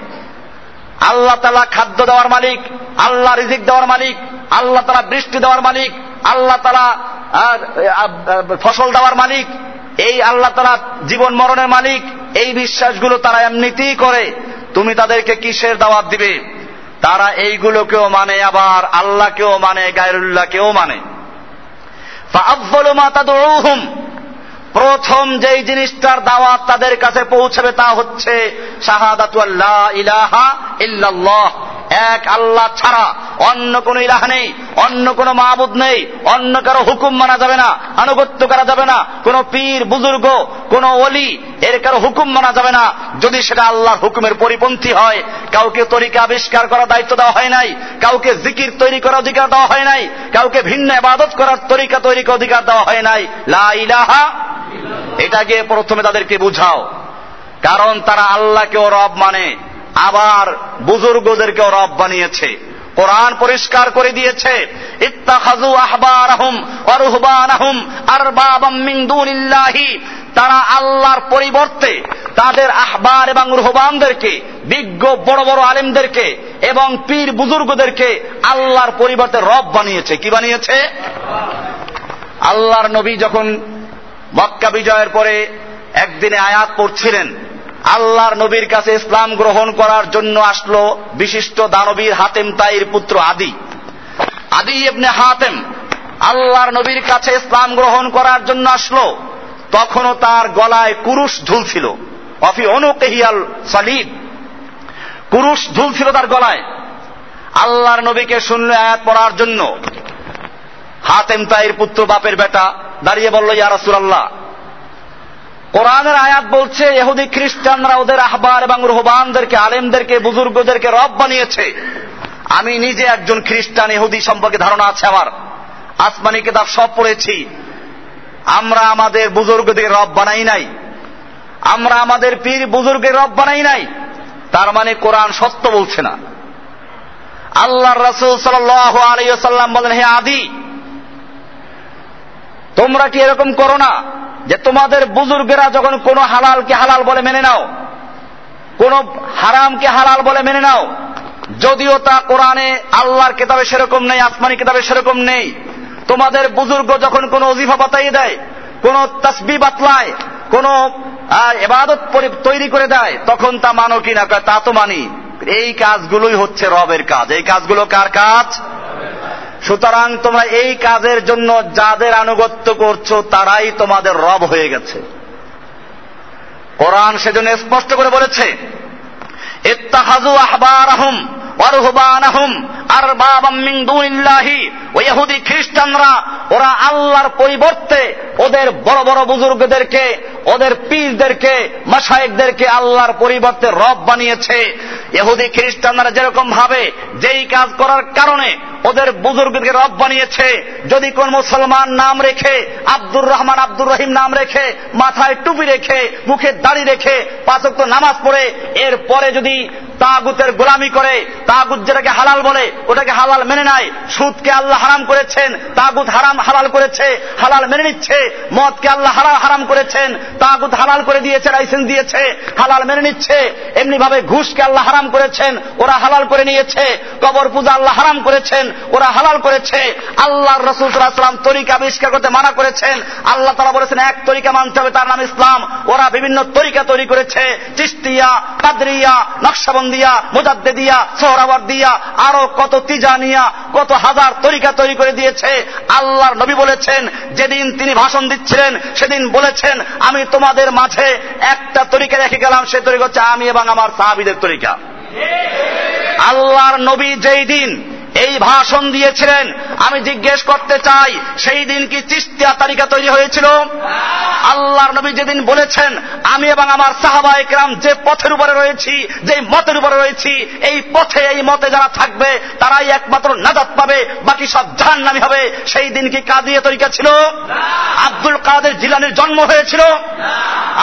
আল্লাহ তালা খাদ্য দেওয়ার মালিক, আল্লাহ রিজিক দেওয়ার মালিক, আল্লাহ তালা বৃষ্টি দেওয়ার মালিক, আল্লাহ তালা ফসল দেওয়ার মালিক, এই আল্লাহ তালা জীবন মরণের মালিক, এই বিশ্বাসগুলো তারা এমনিতেই করে। তুমি তাদেরকে কিসের দাওয়াত দিবে? তারা এইগুলোকেও মানে আবার আল্লাহকেও মানে গায়রুল্লাহকেও মানে। প্রথম যেই জিনিসটার দাওয়াত তাদের কাছে পৌঁছবে তা হচ্ছে শাহাদাত ইলাহা ইল্লাল্লাহ। এক আল্লাহ ছাড়া অন্য কোন ইলাহ নেই, অন্য কোন মাহবুদ নেই, অন্য কারও হুকুম মানা যাবে না, আনুগত্য করা যাবে না, কোন পীর, বুজুর্গ, কোন অলি এর কারও হুকুম মানা যাবে না। যদি সেটা আল্লাহর হুকুমের পরিপন্থী হয়, কাউকে তরিকা আবিষ্কার করার দায়িত্ব দেওয়া হয় নাই, কাউকে জিকির তৈরি করার অধিকার দেওয়া হয় নাই, কাউকে ভিন্ন আবাদত করার তরিকা তৈরি অধিকার দেওয়া হয় নাই, লা এটাকে প্রথমে তাদেরকে বুঝাও। কারণ তারা আল্লাহকেও রব মানে। আবার বুজুর্গদেরকেও রব বানিয়েছে। কোরআন পরিষ্কার করে দিয়েছে। ইত্তাখাযু আহবারাহুম ওয়া রুহবানাহুম আরবাবাম তারা আল্লাহর পরিবর্তে তাদের আহবার এবং রুহবানদেরকে, বিজ্ঞ বড় বড় আলেমদেরকে এবং পীর বুজুর্গদেরকে আল্লাহর পরিবর্তে রব বানিয়েছে। কি বানিয়েছে? আল্লাহর নবী যখন মক্কা বিজয়ের পরে একদিনে আয়াত পড়ছিলেন আল্লাহর নবীর কাছে ইসলাম গ্রহণ করার জন্য আসলো বিশিষ্ট দানবীর হাতেম তাইর পুত্র আদি। আদি এমনি হাতেম আল্লাহর নবীর কাছে ইসলাম গ্রহণ করার জন্য আসলো। তখনও তার গলায় কুরুশ ঝুলছিল। অফি অনুকেহিয়াল সালিব কুরুশ ঝুলছিল তার গলায়। আল্লাহর নবীকে শূন্য আয়াত পড়ার জন্য হাতেম তাইর পুত্র বাপের বেটা দাঁড়িয়ে বলল, ইয়া রাসূলুল্লাহ কোরআনের আয়াত বলছে এহুদি খ্রিস্টানরা ওদের আহবার এবং রোহবানদেরকে, আলেমদেরকে, বুজুর্গদেরকে রব বানিয়েছে। আমি নিজে একজন খ্রিস্টান এহুদি সম্পর্কে ধারণা আছে আমার। আসমানি কেতাব সব পড়েছি। আমরা আমাদের বুজুর্গদের রব বানাই নাই। আমরা আমাদের পীর বুজুর্গের রব বানাই নাই। তার মানে কোরআন সত্য বলছে না। আল্লাহ রসুল সাল্লাম বলেন, হে আদি, তোমরা কি এরকম করো না? যে তোমাদের বুজুর্গেরা যখন কোন হালালকে হালাল বলে মেনে নাও, কোন হারামকে হালাল বলে মেনে নাও, যদিও তা কোরআনে আল্লাহর কেতাবে সেরকম নেই, আসমানি কেতাবে সেরকম নেই, তোমাদের বুজুর্গ যখন কোন অজিফা বাতাই দেয়, কোন তসবি বাতলায়, কোন এবাদত তৈরি করে দেয়, তখন তা মানো কিনা তা তো মানি। এই কাজগুলোই হচ্ছে রবের কাজ। এই কাজগুলো কার কাজ? সুতরাং তোমরা এই কাজের জন্য যাদের আনুগত্য করছ, তারাই তোমাদের রব হয়ে গেছে। কোরআন সেজন্য স্পষ্ট করে বলেছে ইত্তাহাজু আহবার আহম ওই ইহুদি খ্রিস্টানরা, ওরা আল্লাহর পরিবর্তে ওদের বড় বড় বুজুর্গদেরকে, ওদের পীরদেরকে মাসায়েকদেরকে আল্লাহর পরিবর্তে রব বানিয়েছে। ইহুদি খ্রিস্টানরা যেরকম ভাবে যেই কাজ করার কারণে ওদের বুজুর্গকে রব বানিয়েছে, যদি কোন মুসলমান নাম রেখে, আব্দুর রহমান আব্দুর রহিম নাম রেখে, মাথায় টুপি রেখে, মুখে দাড়ি রেখে পাঁচক নামাজ পড়ে, এরপরে যদি তাগুতের গোলামি করে তাগুত যেটাকে হালাল বলে, ওটাকে হালাল মেনে নেয়। সুদকে আল্লাহ হারাম করেছেন, তাগুত হারাম হালাল করেছে, হালাল মেনে নিচ্ছে। মদকে আল্লাহ হালাল হারাম করেছেন, তাগুত হালাল করে দিয়েছে, লাইসেন্স দিয়েছে, হালাল মেনে নিচ্ছে। এমনি ভাবে ঘুষকে আল্লাহ হারাম করেছেন, ওরা হালাল করে নিয়েছে। কবর পূজা আল্লাহ হারাম করেছেন, ওরা হালাল করেছে। আল্লাহ রসুল সাল্লাম তরিকা আবিষ্কার করতে মানা করেছেন। আল্লাহ তারা বলেছেন, এক তরিকা মানতে হবে তার নাম ইসলাম। ওরা বিভিন্ন তরিকা তৈরি করেছে। চিস্তিয়া কাদরিয়া, নকশাবন্দিয়া, মুজাদ্দেদিয়া সোহরাবাদ দিয়া আরও কত তিজানিয়া কত হাজার তরিকা তৈরি করে দিয়েছে। আল্লাহর নবী বলেছেন, যেদিন তিনি ভাষণ দিচ্ছিলেন, সেদিন বলেছেন, আমি তোমাদের মাঝে একটা তরিকা রেখে গেলাম, সে তরিকা হচ্ছে আমি এবং আমার সাহাবিদের তরিকা। আল্লাহর নবী যেই দিন এই ভাষণ দিয়েছিলেন। আমি জিজ্ঞেস করতে চাই, সেই দিন কি চিস্তিয়া তালিকা তৈরি হয়েছিল? আল্লাহর নবী যেদিন বলেছেন, আমি এবং আমার সাহাবা একরাম যে পথের উপরে রয়েছি, যে মতের উপরে রয়েছি, এই পথে, এই মতে যারা থাকবে, তারাই একমাত্র নাজাত পাবে, বাকি সব জাহান নামি হবে। সেই দিন কি কাদিয়ে তরিকা ছিল? আব্দুল কাদের জিলানের জন্ম হয়েছিল?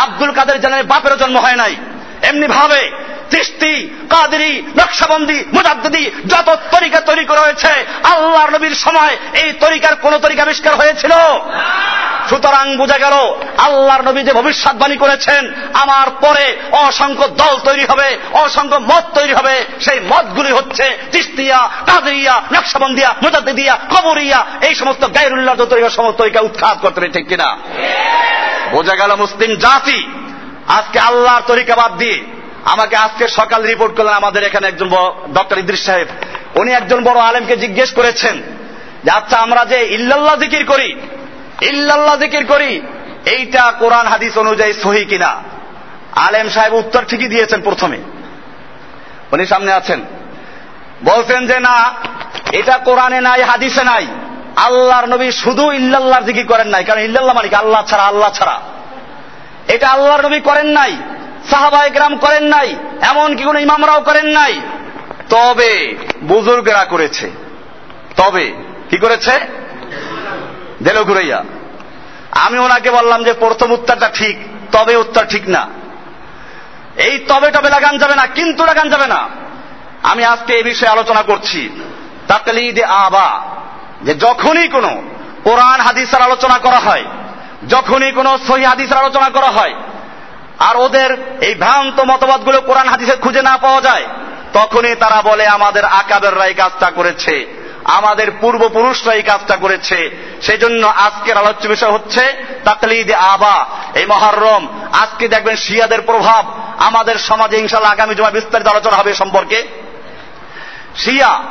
আব্দুল কাদের জিলানের বাপেরও জন্ম হয় নাই। এমনি ভাবে তিস্তি কাদেরি, নকশাবন্দি মুজাদ্দি যত তরিকা তৈরি করা হয়েছে, আল্লাহর নবীর সময় এই তরিকার কোন তরিকা আবিষ্কার হয়েছিল। সুতরাং বোঝা গেল, আল্লাহর নবী যে ভবিষ্যৎবাণী করেছেন, আমার পরে অসংখ্য দল তৈরি হবে, অসংখ্য মত তৈরি হবে, সেই মতগুলি হচ্ছে তিস্তিয়া কাদরিয়া, নকশাবন্দিয়া মুজাদ্দিয়া কবরিয়া, এই সমস্ত গাইরুল্লাহ তরিকা, সমস্ত তরিকা উৎখাত করতে ঠিক কিনা? বোঝা গেল মুসলিম জাতি আজকে আল্লাহর তরিকা বাদ দিয়ে আমাকে আজকে সকাল রিপোর্ট করলেন আমাদের এখানে একজন ডক্টর ইদ্রিস সাহেব। উনি একজন বড় আলেমকে জিজ্ঞেস করেছেন যে আচ্ছা আমরা যে ইল্লাল্লাহ জিকির করি, ইল্লাল্লাহ জিকির করি, এইটা কোরআন, হাদিস অনুযায়ী সহি কিনা? আলেম সাহেব উত্তর ঠিকই দিয়েছেন প্রথমে। উনি সামনে আছেন। বলছেন যে, না, এটা কোরআনে নাই, হাদিসে নাই। আল্লাহর নবী শুধু ইল্লাল্লাহ জিকির করেন নাই। কারণ ইল্লাল্লাহ মালিক, আল্লাহ ছাড়া আল্লাহ ছাড়া। এটা আল্লাহর নবী করেন নাই সাহাবাই গ্রাম করেন নাই এমন কি কোন ইমামরাও করেন নাই। তবে বুজুর্গরা করেছে। তবে কি করেছে? দেলো ঘুরাইয়া। আমি ওনাকে বললাম যে, প্রথম উত্তরটা ঠিক, তবে উত্তর ঠিক না। এই তবে তবে লাগান যাবে না, কিন্তু লাগান যাবে না। আমি আজকে এই বিষয়ে আলোচনা করছি। তাকলিদে আবা যে যখনই কোনো কোরআন, হাদিসের আলোচনা করা হয় যখনই কোনো সহি হাদিসের আলোচনা করা হয়, আর ওদের এই ভ্রান্ত মতবাদগুলো কোরআন হাদিসে খুঁজে না পাওয়া যায়, তখনই তারা বলে, আমাদের আকাবেররা এই কাজটা করেছে। আমাদের পূর্বপুরুষরা এই কাজটা করেছে। সেই জন্য আজকের আলোচ্য বিষয় হচ্ছে, তাকলিদ আবা, এই মহরম। আজকে দেখবেন শিয়াদের প্রভাব। আমাদের সমাজে ইনশাল্লাহ আগামী জমা বিস্তারিত আলোচনা হবে সম্পর্কে। শিয়া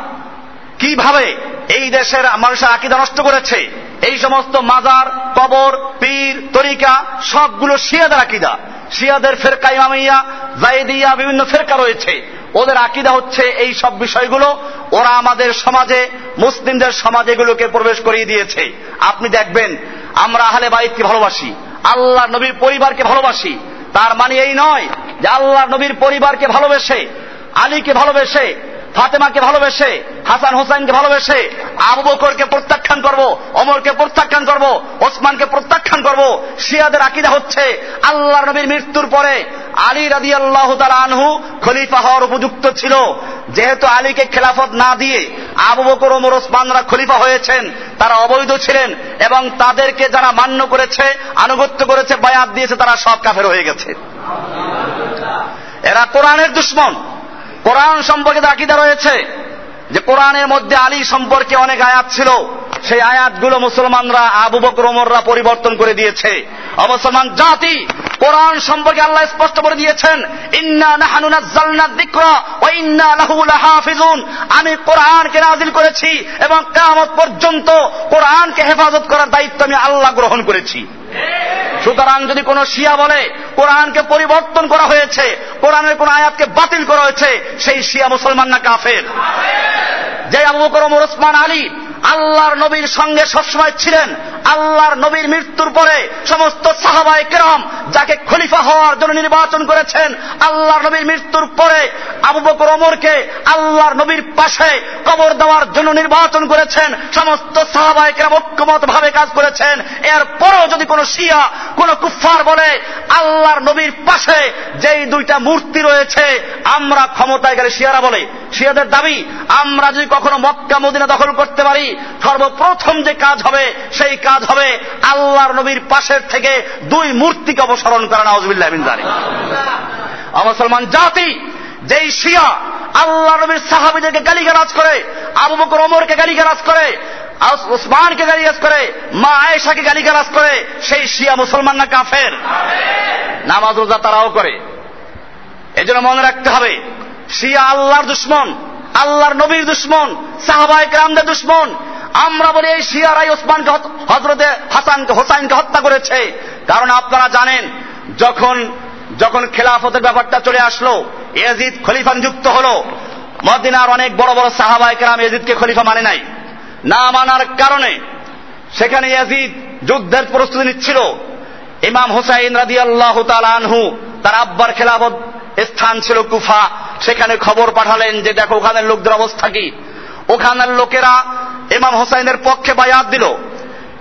কীভাবে এই দেশের মানুষের আকিদা নষ্ট করেছে? এই সমস্ত মাজার, কবর, পীর, তরিকা, সবগুলো শিয়াদের আকিদা। শিয়াদের ফেরকা ইমামিয়া জাইদিয়া বিভিন্ন ফেরকা রয়েছে। ওদের আকিদা হচ্ছে এই সব বিষয়গুলো। ওরা আমাদের সমাজে, মুসলিমদের সমাজে এগুলোকে প্রবেশ করিয়ে দিয়েছে। আপনি দেখবেন, আমরা আহলে বাইতকে ভালোবাসি। আল্লাহ নবীর পরিবারকে ভালোবাসি। তার মানে এই নয় যে আল্লাহ নবীর পরিবারকে ভালোবেসে, আলীকে ভালোবেসে ফাতেমাকে ভালোবেসে, হাসান হোসেনকে ভালোবেসে, আবু বকরকে প্রত্যাখ্যান করব অমরকে প্রত্যাখ্যান করব, ওসমানকে প্রত্যাখ্যান করব। শিয়াদের আকিদা হচ্ছে আল্লাহ নবীর মৃত্যুর পরে আলী রাদি আল্লাহ আনহু খলিফা হওয়ার উপযুক্ত ছিল। যেহেতু আলীকে খেলাফত না দিয়ে আবু বকর, ওমর, ওসমানরা খলিফা হয়েছেন, তারা অবৈধ ছিলেন এবং তাদেরকে যারা মান্য করেছে, আনুগত্য করেছে, বায়াত দিয়েছে, তারা সব কাফের হয়ে গেছে। এরা কোরআনের দুশ্মন। কোরআন সম্পর্কে আকিদা রয়েছে যে কোরআনের মধ্যে আলী সম্পর্কে অনেক আয়াত ছিল। সেই আয়াতগুলো মুসলমানরা, আবু বকর পরিবর্তন করে দিয়েছে। অমুসলমান জাতি কোরআন সম্পর্কে আল্লাহ স্পষ্ট করে দিয়েছেন, ইন্না নাহানু ইন্না লাহু আমি কোরআনকে নাজিল করেছি এবং কিয়ামত পর্যন্ত কোরআনকে হেফাজত করার দায়িত্ব আমি আল্লাহ গ্রহণ করেছি। সুতরাং যদি কোন শিয়া বলে কোরআনকে পরিবর্তন করা হয়েছে কোরআনের কোন আয়াতকে বাতিল করা হয়েছে সেই শিয়া মুসলমান না কাফের। যে আবু করম ওসমান আলী আল্লাহর নবীর সঙ্গে সবসময় ছিলেন। আল্লাহর নবীর মৃত্যুর পরে সমস্ত সাহাবাই কেরাম যাকে খলিফা হওয়ার জন্য নির্বাচন করেছেন, আল্লাহর নবীর মৃত্যুর পরে আবু বকর, ওমরকে আল্লাহর নবীর পাশে কবর দেওয়ার জন্য নির্বাচন করেছেন। সমস্ত সাহাবাই কেরাম ঐক্যমত ভাবে কাজ করেছেন। এরপরও যদি কোন শিয়া, কোন কুফার বলে, আল্লাহর নবীর পাশে যেই দুইটা মূর্তি রয়েছে, আমরা ক্ষমতায় গেলে শিয়ারা বলে শিয়াদের দাবি, আমরা যদি কখনো মক্কা, মদিনা দখল করতে পারি, সর্বপ্রথম যে কাজ হবে, সেই কাজ হবে আল্লাহর নবীর পাশের থেকে দুই মূর্তিকে অপসারণ করা নওয়াজবিল্লাহ মুসলমান জাতি, যেই শিয়া আল্লাহ নবীর সাহাবিদেরকে গালিগালাজ করে, আবু বকর, ওমরকে গালিগালাজ করে উসমানকে গালিগালাজ করে, মা আয়েশাকে গালিগালাজ করে, সেই শিয়া মুসলমান না কাফের? নামাজ রোজা তারাও করে। এজন্য মনে রাখতে হবে শিয়া আল্লাহর দুশ্মন, আল্লাহর নবীর দুশ্মন সাহাবাই গ্রামদের দুশ্মন। আমরা বলি এই শিয়ারাই ওসমানকে হজরতে হাসানকে, হোসাইনকে হত্যা করেছে। কারণ আপনারা জানেন, যখন যখন খেলাফতের ব্যাপারটা চলে আসলো, এজিদ খলিফা নিযুক্ত হলো, মদিনার অনেক বড় বড় সাহাবাই কেরাম এজিদকে খলিফা মানে নাই। না মানার কারণে সেখানে ইয়াজিদ যুদ্ধের প্রস্তুতি নিচ্ছিল। ইমাম হুসাইন রাদি আল্লাহ আনহু, তার আব্বার খেলাফত স্থান ছিল কুফা। সেখানে খবর পাঠালেন যে, দেখো, ওখানের লোকদের অবস্থা কি? ওখানের লোকেরা ইমাম হোসাইনের পক্ষে বায়াত দিল।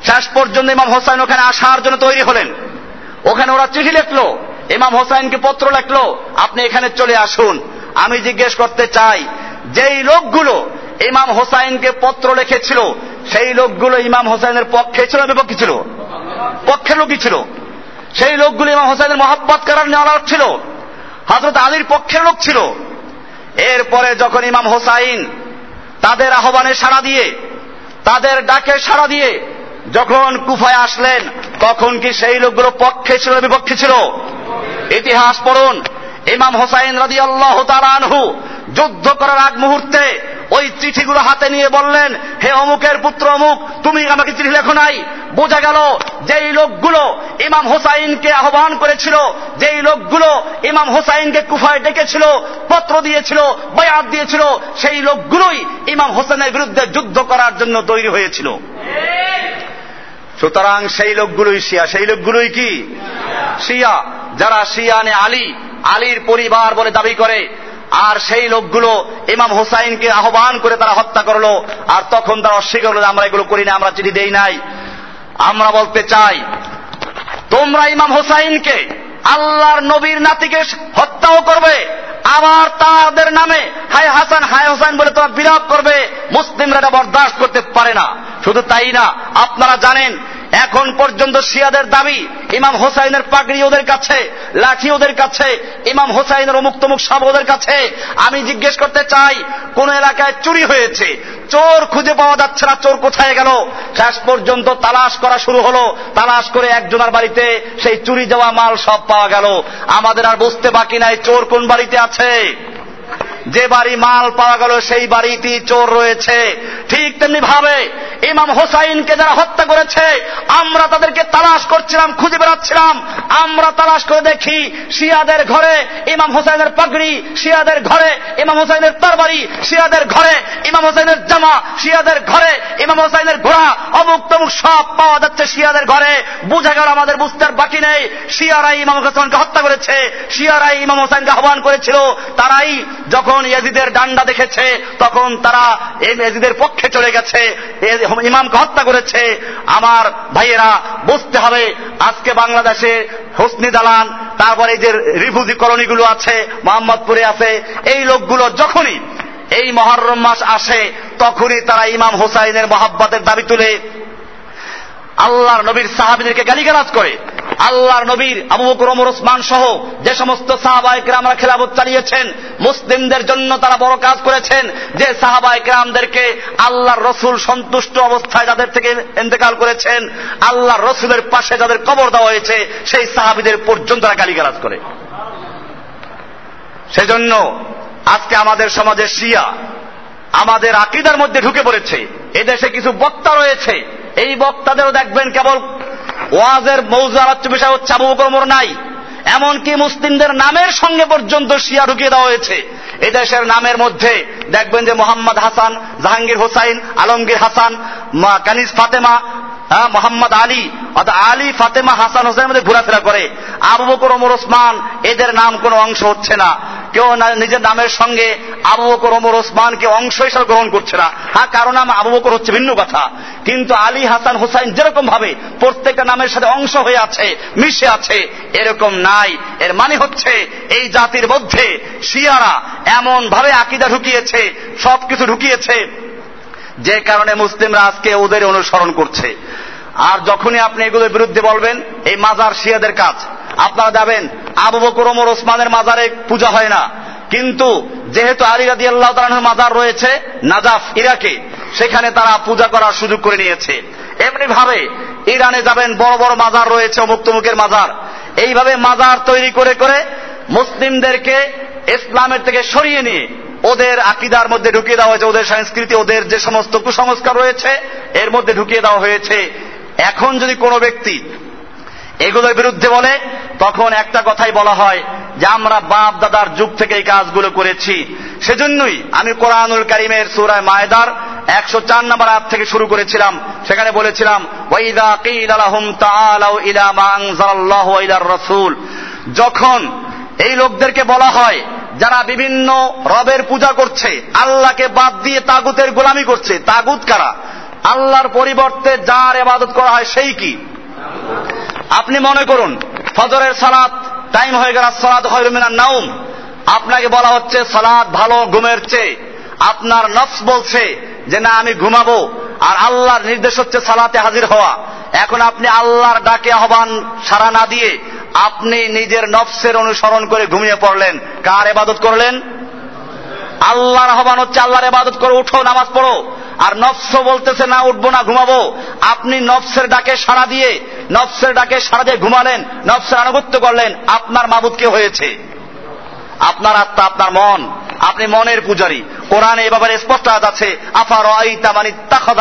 শেষ পর্যন্ত ইমাম হোসাইন ওখানে আসার জন্য তৈরি হলেন। ওখানে ওরা চিঠি লিখলো। ইমাম হোসাইনকে পত্র লিখলো, আপনি এখানে চলে আসুন। আমি জিজ্ঞেস করতে চাই, যেই লোকগুলো ইমাম হোসাইনকে পত্র লিখেছিল, সেই লোকগুলো ইমাম হোসাইনের পক্ষে ছিল বিপক্ষে ছিল? পক্ষের লোকই ছিল। সেই লোকগুলো ইমাম হোসাইনের মহাব্বত করার নেওয়ার ছিল। হজরত আলীর পক্ষের লোক ছিল। এরপরে যখন ইমাম হোসাইন তাদের আহ্বানে সাড়া দিয়ে, তাদের ডাকে সাড়া দিয়ে যখন কুফায় আসলেন, তখন কি সেই লোকগুলো পক্ষে ছিল, বিপক্ষে ছিল? ইতিহাস পড়ুন, ইমাম হোসাইন রাজি আল্লাহ আনহু যুদ্ধ করার আগ মুহূর্তে ওই চিঠিগুলো হাতে নিয়ে বললেন, হে অমুকের পুত্র অমুক, তুমি আমাকে চিঠি লেখো নাই। বোঝা গেল, যেই লোকগুলো ইমাম হোসাইনকে আহ্বান করেছিল, যেই লোকগুলো ইমাম হোসাইনকে কুফায় ডেকেছিল, পত্র দিয়েছিল, বয়াত দিয়েছিল, সেই লোকগুলোই ইমাম হোসেনের বিরুদ্ধে যুদ্ধ করার জন্য তৈরি হয়েছিল। সুতরাং সেই লোকগুলোই শিয়া। সেই লোকগুলোই কি? শিয়া। যারা শিয়ানে আলী, আলীর পরিবার বলে দাবি করে আর সেই লোকগুলো ইমাম হোসাইনকে আহ্বান করে তারা হত্যা করল, আর তখন তারা অস্বীকার করল আমরা এগুলো করি না আমরা চিঠি দেই নাই। আমরা বলতে চাই, তোমরা ইমাম হোসাইনকে আল্লাহর নবীর নাতিকে হত্যাও করবে, আবার তাদের নামে হায় হাসান, হায় হোসাইন বলে তোমরা বিরাপ করবে, মুসলিমরা এটা বরদাস্ত করতে পারে না। শুধু তাই না, আপনারা জানেন এখন পর্যন্ত শিয়াদের দাবি ইমাম হোসাইনের পাগড়ি ওদের কাছে, লাঠি ওদের কাছে, ইমাম হোসাইনের অমুক তমুক সব ওদের কাছে। আমি জিজ্ঞেস করতে চাই, কোন এলাকায় চুরি হয়েছে? চোর খুঁজে পাওয়া যাচ্ছে না, চোর কোথায় গেল? শেষ পর্যন্ত তালাশ করা শুরু হলো। তালাশ করে একজনের বাড়িতে সেই চুরি যাওয়া মাল সব পাওয়া গেল। আমাদের আর বুঝতে বাকি নাই চোর কোন বাড়িতে আছে। যে বাড়ি মাল পাওয়া গেল, সেই বাড়িতেই চোর রয়েছে। ঠিক তেমনি ভাবে ইমাম হোসাইনকে যারা হত্যা করেছে, আমরা তাদেরকে তালাশ করছিলাম, খুঁজে বেড়াচ্ছিলাম। আমরা তালাশ করে দেখি শিয়াদের ঘরে ইমাম হোসাইনের পাগড়ি, শিয়াদের ঘরে ইমাম হোসাইনের তরবারি, শিয়াদের ঘরে ইমাম হোসাইনের জামা, শিয়াদের ঘরে ইমাম হোসাইনের ঘোড়া, অমুক তমুক সব পাওয়া যাচ্ছে শিয়াদের ঘরে। বুঝা গেল আমাদের বুঝতে বাকি নেই। শিয়ারাই ইমাম হোসাইনকে হত্যা করেছে, শিয়ারাই ইমাম হোসাইনকে আহ্বান করেছিল। তারাই যখন ইয়াজিদের ডান্ডা দেখেছে, তখন তারা ইয়াজিদের পক্ষে চলে গেছে। ইমামকে হত্যা করেছে। আমার ভাইয়েরা, বুঝতে হবে, আজকে বাংলাদেশে হোসনি দালান, তারপরে যে রিফুজি কলোনিগুলো আছে, মোহাম্মদপুরে আছে, এই লোকগুলো যখনই এই মহরম মাস আসে, তখনই তারা ইমাম হোসাইনের মহাব্বাতের দাবি তুলে। আল্লাহর নবীর সাহাবিদেরকে গালিগালাজ করে। আল্লাহর নবীর, আবু বকর, ওমর, ওসমান সহ যে সমস্ত সাহাবাহিক আমরা খেলাবত চালিয়েছেন, মুসলিমদের জন্য তারা বড় কাজ করেছেন, যে সাহাবাহিক রামদেরকে আল্লাহর রসুল সন্তুষ্ট অবস্থায় যাদের থেকে ইন্তেকাল করেছেন, আল্লাহর রসুলের পাশে যাদের কবর দেওয়া হয়েছে, সেই সাহাবিদের পর্যন্ত তারা গালিগালাজ করে। সেজন্য আজকে আমাদের সমাজে শিয়া, আমাদের আকিদার মধ্যে ঢুকে পড়েছে, এদেশে কিছু বক্তা রয়েছে, এই বক্তাদেরও দেখবেন কেবল ওয়াজের মৌজার বিষয় হচ্ছে আবু বকর নাই। এমনকি মুসলিমদের নামের সঙ্গে পর্যন্ত শিয়া ঢুকিয়ে দেওয়া হয়েছে। এদেশের নামের মধ্যে দেখবেন যে মোহাম্মদ হাসান, জাহাঙ্গীর হোসাইন, আলমগীর হাসান কানিজ ফাতেমা হ্যাঁ মোহাম্মদ আলী। অর্থাৎ আলী, ফাতেমা, হাসান, হোসেনের মধ্যে ঘোরাফেরা করে। আবু বকর, ওমর, ওসমান, এদের নাম কোনো অংশ হচ্ছে না। কেউ নিজের নামের সঙ্গে আবু বকর, ওমর, ওসমানকে অংশ হিসাবে গ্রহণ করছে না। হ্যাঁ কারও নাম আবু বকর হচ্ছে ভিন্ন কথা। কিন্তু আলী, হাসান, হুসাইন যেরকম ভাবে প্রত্যেকটা নামের সাথে অংশ হয়ে আছে, মিশে আছে, এরকম নাই। এর মানে হচ্ছে এই জাতির মধ্যে শিয়ারা এমন ভাবে আকিদা ঢুকিয়েছে, সবকিছু ঢুকিয়েছে যে কারণে মুসলিমরা আজকে ওদের অনুসরণ করছে। আর যখনই আপনি এগুলোর বিরুদ্ধে বলবেন, এই মাজার শিয়াদের কাজ, আপনারা যাবেন, আবু বকর, ওমর, ওসমানের মাজারে পূজা হয় না। কিন্তু যেহেতু আলী রাদি আল্লাহ তালানের মাজার রয়েছে, নাজাফ ইরাকে, সেখানে তারা পূজা করার সুযোগ করে নিয়েছে। এমনি ভাবে ইরানে যাবেন, বড় বড় মাজার রয়েছে, অমুক তমুকের মাজার। এইভাবে মাজার তৈরি করে করে মুসলিমদেরকে ইসলামের থেকে সরিয়ে নিয়ে ওদের আকিদার মধ্যে ঢুকিয়ে দেওয়া হয়েছে, ওদের সংস্কৃতি, ওদের যে সমস্ত কুসংস্কার রয়েছে, এর মধ্যে ঢুকিয়ে দেওয়া হয়েছে। এখন যদি কোনো ব্যক্তি এগুলোর বিরুদ্ধে বলে, তখন একটা কথাই বলা হয় যে, আমরা বাপ দাদার যুগ থেকে এই কাজগুলো করেছি। সেজন্যই আমি কোরআনুল করিমের সুরায় মায়দার একশো চার নম্বর আয়াত থেকে শুরু করেছিলাম। সেখানে বলেছিলাম ইলা মা আনজালাল্লাহু ইলার রাসূল। যখন এই লোকদেরকে বলা হয় যারা বিভিন্ন রবের পূজা করছে, আল্লাহকে বাদ দিয়ে তাগুতের গোলামি করছে, তাগুত কারা? আল্লাহর পরিবর্তে যার এবাদত করা হয় সেই কি? আপনি মনে করুন, ফজরের সালাত টাইম হয়ে গেল সালাদ মিনার নাউম আপনাকে বলা হচ্ছে সালাদ ভালো, ঘুমের চেয়ে। আপনার নফস বলছে যে না, আমি ঘুমাবো। আর আল্লাহর নির্দেশ হচ্ছে সালাতে হাজির হওয়া। এখন আপনি আল্লাহর ডাকে আহ্বান সারা না দিয়ে আপনি নিজের নফসের অনুসরণ করে ঘুমিয়ে পড়লেন। কার এবাদত করলেন? আল্লাহর আহ্বান হচ্ছে আল্লাহর এবাদত করে উঠো, নামাজ পড়ো। আর নফস বলতেছে, না, উঠবো না, ঘুমাবো। আপনি নফসের ডাকে সাড়া দিয়ে, নফসের ডাকে সাড়া দিয়ে ঘুমালেন, নফসের আনুগত্য করলেন। আপনার মাবুদ কে হয়েছে? আপনার আত্মা, আপনার মন। আপনি মনের পূজারী। কোরআনে এ ব্যাপারে স্পষ্ট আছে আফার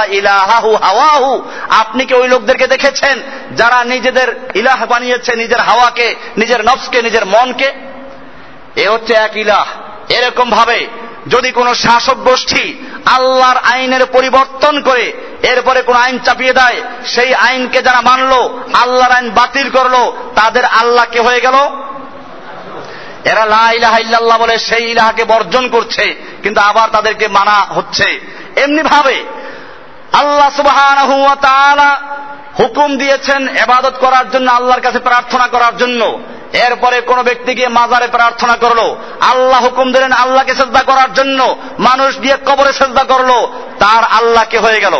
ইলাহাহু হাওয়াহু? আপনি কি ওই লোকদেরকে দেখেছেন যারা নিজেদের ইলাহ বানিয়েছে, নিজের হাওয়াকে, নিজের নফসকে, নিজের মনকে? এ হচ্ছে এক ইলাহ। এরকম ভাবে যদি কোন শাসক গোষ্ঠী আল্লাহর আইনের পরিবর্তন করে, এরপরে কোন আইন চাপিয়ে দেয়, সেই আইনকে যারা মানলো, আল্লাহর আইন বাতিল করল, তাদের আল্লাহ কে হয়ে গেল? এরা লা ইলাহা ইল্লাল্লাহ বলে সেই ইলাহাকে বর্জন করছে, কিন্তু আবার তাদেরকে মানা হচ্ছে। এমনি ভাবে আল্লাহ তাআলা হুকুম দিয়েছেন এবাদত করার জন্য, আল্লাহর কাছে প্রার্থনা করার জন্য। এরপরে কোন ব্যক্তি গিয়ে মাজারে প্রার্থনা করল, আল্লাহ হুকুম দিলেন আল্লাহকে শ্রদ্ধা করার জন্য, মানুষ গিয়ে কবরে শ্রদ্ধা করল, তার আল্লাহকে হয়ে গেল?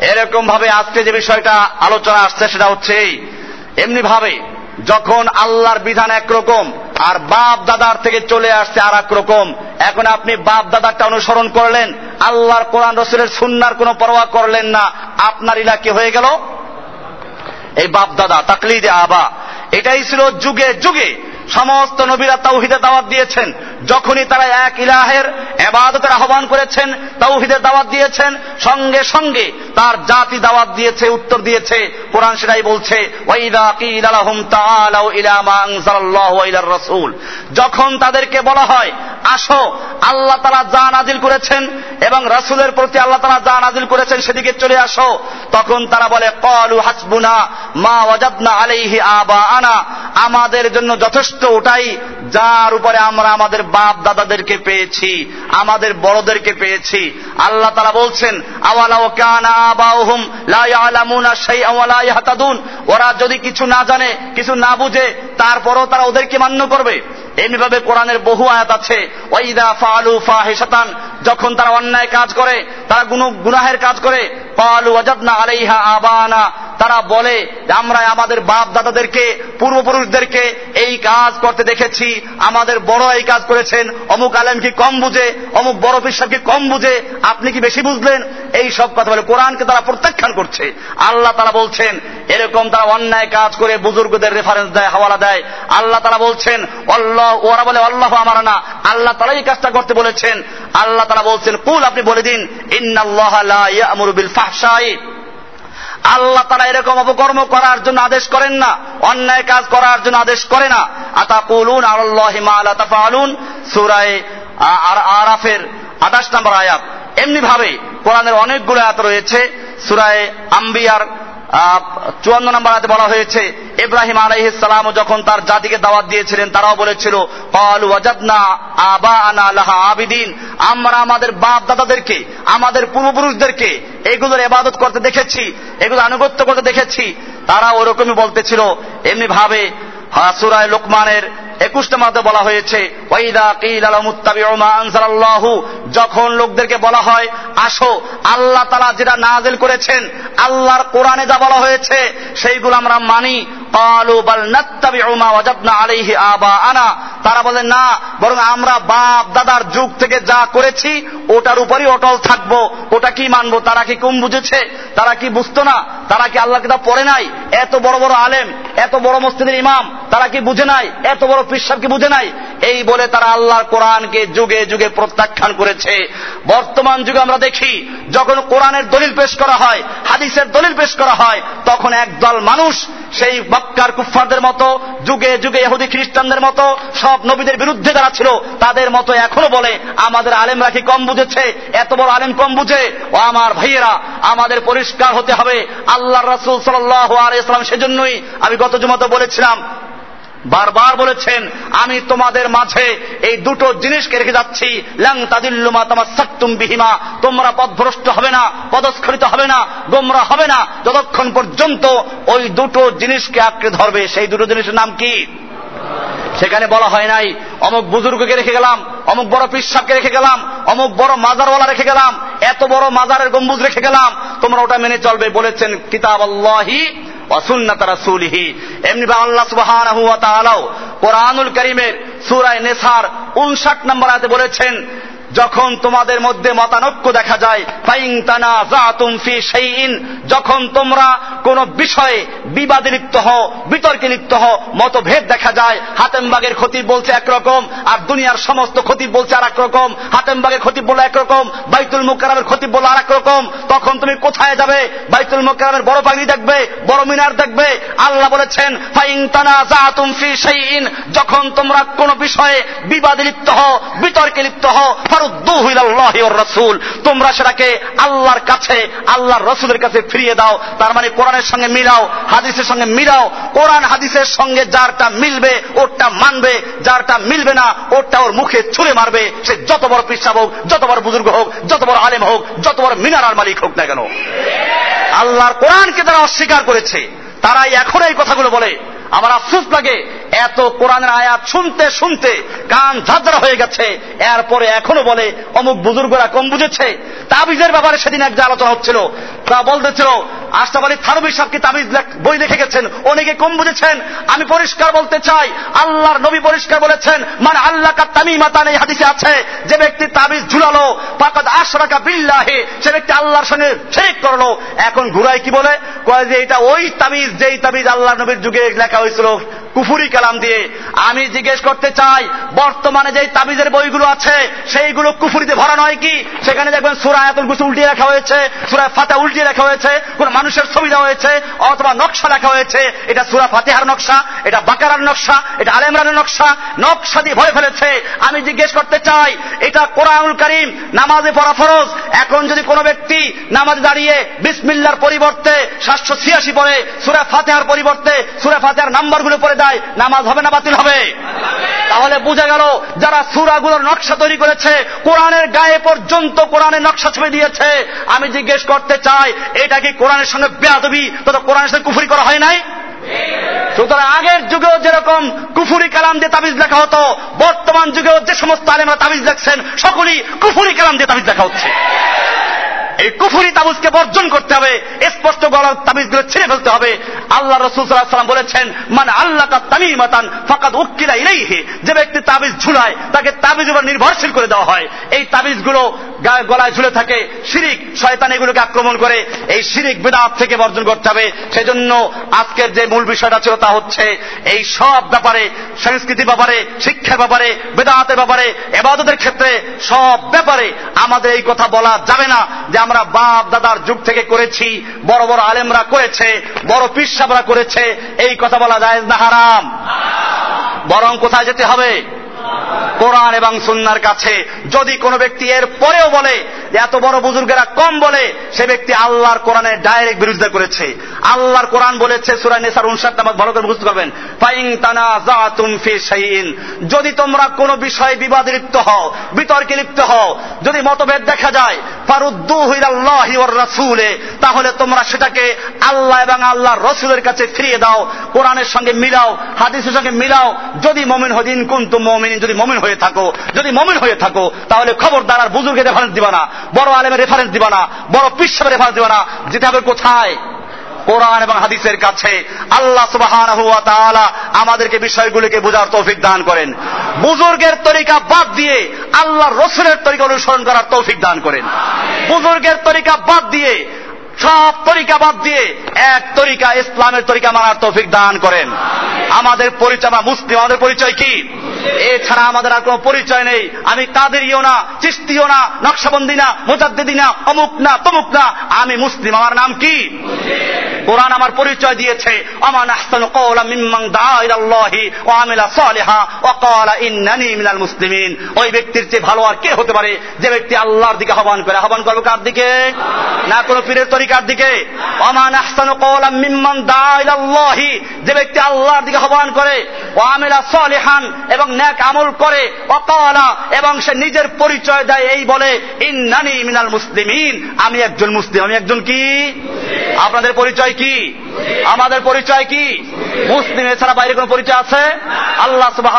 এরকম ভাবে আজকে যে বিষয়টা আলোচনা আসছে সেটা হচ্ছে এমনি ভাবে যখন আল্লাহর বিধান একরকম, আর বাপ দাদার থেকে চলে আসছে আর রকম, এখন আপনি বাপ দাদারটা অনুসরণ করলেন, আল্লাহর কোরআন, রসুলের সুন্নার কোনো পরোয়া করলেন না, আপনার ইলাকি হয়ে গেল? এই বাপ দাদা, তাকলিদে আবা। এটাই ছিল যুগে যুগে সমস্ত নবীরা তাওহিদে দাওয়াত দিয়েছেন। যখনই তারা এক ইলাহের এবাদতের আহ্বান করেছেন, তাওহিদের দাওয়াত দিয়েছেন, সঙ্গে সঙ্গে তার জাতি দাওয়াত দিয়েছে, উত্তর দিয়েছে। কোরআন সেটাই বলছে যখন তাদেরকে বলা হয় আসো, আল্লাহ তালা যা নাজিল করেছেন এবং রাসুলের প্রতি আল্লাহ তালা যা নাজিল করেছেন সেদিকে চলে আসো। তখন তারা বলে কলু হাসবুনা মা ওয়াজাদনা আলাইহি আবাআনা। আমাদের জন্য যথেষ্ট ওটাই যার উপরে আমরা আমাদের বাপ দাদাদেরকে পেয়েছি, আমাদের বড়দেরকে পেয়েছি। আল্লাহ তারা বলছেন ওরা যদি কিছু না জানে, কিছু না বুঝে, তারপরও তারা ওদেরকে মান্য করবে। এমনিভাবে কোরআনের বহু আয়াত আছে ওয়াইদা ফালু ফাহিশাতান। যখন তারা অন্যায় কাজ করে, তারা গুনাহের কাজ করে পালু অজাবনা আলাইহা আবানা। তারা বলে আমরা আমাদের বাপ দাদাদেরকে পূর্বপুরুষদেরকে এই কাজ করতে দেখেছি। আমাদের বড় এই কাজ করেছেন। অমুক আলেম কি কম বুঝে? অমুক বড় পিসাব কি কম বুঝে? আপনি কি বেশি বুঝলেন? এই সব কথা বলে কোরআনকে তারা প্রত্যাখ্যান করছে। আল্লাহ তারা বলছেন, এরকম তারা অন্যায় কাজ করে বুজুর্গদের রেফারেন্স দেয়, হাওয়ালা দেয়। আল্লাহ তারা বলছেন অল্লাহ ওরা বলে, আল্লাহ আমার না। আল্লাহ তারা এই কাজটা করতে বলেছেন। আল্লাহ তারা বলছেন, কুল আপনি বলে দিন, ইন্নাল্লাহ লা ইয়ামুরু বিল ফাহশাই। আল্লাহ তারা এরকম অপকর্ম করার জন্য আদেশ করেন না, অন্যায় কাজ করার জন্য আদেশ করে না। আতা পুলুন আল্লাহ মালা তাফালুন সুরায় আরাফের আঠাশ নম্বর আয়াত। এমনি ভাবে কোরআনের অনেকগুলো আয়াত রয়েছে। সুরায় আম্বিয়ার চুয়ান্ন নম্বর আয়াতে বলা হয়েছে, ইব্রাহিম আলাইহিসালাম যখন তার জাতিকে দাওয়াত দিয়েছিলেন, তারাও বলেছিল, কল ওয়াজাদনা আবা আনা লাহা আবিদিন। আমরা আমাদের বাপ দাদাদেরকে আমাদের পূর্বপুরুষদেরকে এগুলোর এবাদত করতে দেখেছি এগুলো আনুগত্য করতে দেখেছি। তারা ওরকমই বলতেছিল। এমনি ভাবে সুরায় লোকমানের একুশ নম্বরে বলা হয়েছে যখন লোকদেরকে বলা হয়, আসো, আল্লাহ তালা যেটা নাজেল করেছেন আল্লাহর কোরআনে যা বলা হয়েছে, সেইগুলো আমরা মানি। আলাইহি আবা আনা তারা বলে, না, বরং আমরা বাপ দাদার যুগ থেকে যা করেছি, ওটার উপরই অটল থাকব। ওটা কি মানবো? তারা কি কম বুঝেছে? তারা কি বুঝতো না? তারা কি আল্লাহ কিতাব পড়ে নাই? এত বড় বড় আলেম, এত বড় মসজিদের ইমাম, তারা কি বুঝে নাই? এত বড় পিসাব কি বুঝে নাই? এই বলে তারা আল্লাহর কোরআনকে যুগে যুগে প্রত্যাখ্যান করেছে। বর্তমান যুগে আমরা দেখি, যখন কোরআনের দলিল পেশ করা হয় হাদিসের দলিল পেশ করা হয়, তখন একদল মানুষ সেই মক্কার কুফফারদের মতো, যুগে যুগে এহুদি খ্রিস্টানদের মতো, সব নবীদের বিরুদ্ধে যারা ছিল, তাদের মতো এখনও বলে, আমাদের আলেমরা কি কম বুঝেছে? এত বড় আলেম কম বুঝে? ও আমার ভাইয়েরা, আমাদের পরিষ্কার হতে হবে। আল্লাহ রাসুল সাল্লাহ আলাইসলাম সেজন্যই আমি গত জমাতে বলেছিলাম বারবার বলেছেন, আমি তোমাদের মাঝে এই দুটো জিনিসকে রেখে যাচ্ছি। লাং তাদিল্লুমা তোমার বিহিমা। তোমরা পদভ্রষ্ট হবে না, পদস্খলিত হবে না, গোমরা হবে না। যতক্ষণ পর্যন্ত ওই দুটো জিনিসকে আঁকড়ে ধরবে, সেই দুটো জিনিসের নাম কি? সেখানে বলা হয় নাই, অমুক বুজুর্গকে রেখে গেলাম, অমুক বড় পিসাবকে রেখে গেলাম, অমুক বড় মাজারওয়ালা রেখে গেলাম, এত বড় মাজারের গম্বুজ রেখে গেলাম। তোমরা ওটা মেনে চলবে, বলেছেন কিতাব আল্লাহি কোরআনুল করিমের সুরায় নেসার 59 নম্বর বলেছেন যখন তোমাদের মধ্যে মতানৈক্য দেখা যায় যখন তোমরা কোন বিষয়ে বিবাদে লিপ্ত হও, বিতর্কে লিপ্ত হও, মতভেদ দেখা যায়, হাতেমবাগের খতিব বলছে একরকম, আর দুনিয়ার সমস্ত খতিব বলছে আর রকম হাতেমবাগের খতিব বলে একরকম, বাইতুল মুকাররমের খতিব বলে আর রকম তখন তুমি কোথায় যাবে? বাইতুল মুকাররমের বড় পাগড়ি দেখবে, বড় মিনার দেখবে, আল্লাহ বলেছেন ফাইং তানা ফি শাইইন, যখন তোমরা কোন বিষয়ে বিবাদে লিপ্ত হও, বিতর্কে লিপ্ত হও রসুল। তোমরা সেটাকে আল্লাহর কাছে, আল্লাহর রসুলের কাছে ফিরিয়ে দাও। তার মানে কোরআনের সঙ্গে মিলাও, হাদিসের সঙ্গে মিলাও। কোরআন হাদিসের সঙ্গে যারটা মিলবে, ওরটা মানবে। যারটা মিলবে না, ওরটা ওর মুখে ছুঁড়ে মারবে। সে যত বড় পৃষ্ঠা হোক, যত বড় বুজুর্গ হোক, যত বড় আলেম হোক, যত বড় মিনারার মালিক হোক না কেন। আল্লাহর কোরআনকে তারা অস্বীকার করেছে। তারাই এখন এই কথাগুলো বলে। আমার আফসুস লাগে এত কোরআনের আয়াত শুনতে শুনতে কান ঝাঁঝরা হয়ে গেছে। এরপরে এখনও বলে, অমুক বুজুর্গরা কম বুঝেছে। তাবিজের ব্যাপারে সেদিন এক আলোচনা হচ্ছিল, তা বলতেছিল, আশরাফ আলী থানবী সাহেবকে তাবিজ বই লিখে গেছেন? অনেকে কম বুঝেছেন। আমি পরিষ্কার বলতে চাই, আল্লাহর নবী পরিষ্কার বলেছেন মানে আল্লাহ কা তামি মাতান এই হাদিসে আছে, যে ব্যক্তি তাবিজ ঝুলালো পাকাদ আশরাকা বিল্লাহে, সে ব্যক্তি আল্লাহর সঙ্গে শেখ করল। এখন ঘুরাই কি বলে? কয় যে এটা ওই তাবিজ, যেই তাবিজ আল্লাহ নবীর যুগে লেখা হয়েছিল, কুফুরি কালাম দিয়ে আমি জিজ্ঞেস করতে চাই, বর্তমানে যে তাবিজের বইগুলো আছে, সেইগুলো কুফুরিতে ভরা নয় কি? সেখানে দেখবেন সুরা আয়াতুল গুসু উল্টিয়ে রাখা হয়েছে, সুরা ফাতা উল্টিয়ে রাখা হয়েছে, কোন মানুষের ছবি দেওয়া হয়েছে, অথবা নকশা লেখা হয়েছে। এটা সুরা ফাতেহার নকশা, এটা বাকারার নকশা, এটা আলেমরানের নকশা। নকশা দিয়ে ভয় ফেলেছে। আমি জিজ্ঞেস করতে চাই, এটা কোরআনুল করিম, নামাজে পড়া ফরজ? এখন যদি কোনো ব্যক্তি নামাজ দাঁড়িয়ে বিসমিল্লার পরিবর্তে সাতশো ছিয়াশি পরে সুরা ফাতেহার পরিবর্তে সুরা ফাতেহার নাম্বারগুলো পরে দেয় নামাজ হবে না বাতিল হবে? তাহলে বোঝা গেল যারা সুরাগুলোর নকশা তৈরি করেছে, কোরআনের গায়ে পর্যন্ত কোরআনের নকশা ছবি দিয়েছে। আমি জিজ্ঞেস করতে চাই, এটা কি কোরআনের সঙ্গে বেয়াদবি তত কোরআনের সঙ্গে কুফুরি করা হয় নাই? সুতরাং আগের যুগেও যেরকম কুফুরি কালাম দিয়ে তাবিজ লেখা হতো, বর্তমান যুগেও যে সমস্ত আলেমরা তাবিজ লেখছেন, সকলেই কুফুরি কালাম দিয়ে তাবিজ লেখা হচ্ছে। এই কুফুরি তাবিজকে বর্জন করতে হবে, স্পষ্ট গলার তাবিজগুলো ছিঁড়ে ফেলতে হবে। আল্লাহ রসুল সাল্লাম বলেছেন মানে আল্লাহ তামিমাতান ফাকাদ উক্কিলা ইলাইহি। যে ব্যক্তি তাবিজ ঝুলায়, তাকে তাবিজ উপর নির্ভরশীল করে দেওয়া হয়। এই তাবিজগুলো গলায় ঝুলে থাকে, শিরিক, শয়তান এগুলোকে আক্রমণ করে, এই শিরিক বেদাত থেকে বর্জন করতে হবে। সেজন্য আজকের যে মূল বিষয়টা ছিল তা হচ্ছে, এই সব ব্যাপারে সংস্কৃতি ব্যাপারে, শিক্ষার ব্যাপারে, বেদাতের ব্যাপারে, এবাদতের ক্ষেত্রে সব ব্যাপারে আমাদের এই কথা বলা যাবে না যে আমরা বাপ দাদার যুগ থেকে করেছি, বড় বড় আলেমরা করেছে, বড় পিসাবরা করেছে, এই কথা বলা যায় না, হারাম। বরং কোথায় যেতে হবে? কোরআন এবং সুন্নার কাছে। যদি কোনো ব্যক্তি এর পরেও বলে এত বড় বুজুর্গেরা কম বলে, সে ব্যক্তি আল্লাহর কোরআনের ডাইরেক্ট বিরোধিতা করেছে। আল্লাহর কোরআন বলেছে সুরাই নেসার উনষাট নামাজ ভালো করে বুঝতে পারবেন ফাইং তানা যা ফি শাইইন। যদি তোমরা কোনো বিষয়ে বিবাদে লিপ্ত হও, বিতর্কে লিপ্ত হও, যদি মতভেদ দেখা যায় তাহলে তোমরা সেটাকে আল্লাহ এবং আল্লাহ রসুলের কাছে ফিরিয়ে দাও, কোরআনের সঙ্গে মিলাও, হাদিসের সঙ্গে মিলাও। যদি মমিন হদিন কুন্তু মমিন যদি মমিন হয়ে থাকো, যদি মমিন হয়ে থাকো, তাহলে খবর আর বুজুর্গের রেফারেন্স দিবা না, বড় আলেমের রেফারেন্স দিবা না, বড় পিসের রেফারেন্স দিবা না, যেতে হবে কোথায়? কোরআন এবং হাদিসের কাছে আল্লাহ সুবাহ আমাদেরকে বিষয়গুলিকে বোঝার তৌফিক দান করেন। বুজুর্গের তরিকা বাদ দিয়ে আল্লাহ রসুলের তরিকা অনুসরণ করার তৌফিক দান করেন। বুজুর্গের তরিকা বাদ দিয়ে সব তরিকা বাদ দিয়ে এক তরিকা ইসলামের তরিকা মানার তৌফিক দান করেন। আমাদের পরিচয় বা মুসলিম, আমাদের পরিচয় কি? এছাড়া আমাদের আর কোন পরিচয় নেই। আমি কাদেরিও না চিস্তিও না, নকশাবন্দি না, মুজাদ্দিদি না, অমুক না, তমুক না। আমি মুসলিম। আমার নাম কি? কোরআন আমার পরিচয় দিয়েছে। মিনাল মুসলিমিন। ওই ব্যক্তির চেয়ে ভালো আর কে হতে পারে? যে ব্যক্তি আল্লাহর দিকে আহ্বান করে। আহ্বান করবে কার দিকে? না কোনো পীরের তরিকার দিকে। আমান আহসানু কওলা মিম্মান ইলাল্লাহি। যে ব্যক্তি আল্লাহর দিকে আহ্বান করে ওয়া আমিলা সালিহান এবং ন্যাক আমল করে ক্বালা, এবং সে নিজের পরিচয় দেয়, এই বলে, ইন্নানি মিনাল মুসলিমিন। আমি একজন মুসলিম। আমি একজন কি? আপনাদের পরিচয় কি? আমাদের পরিচয় কি? মুসলিম এছাড়া বাইরে কোন পরিচয় আছে? আল্লাহ সুবাহ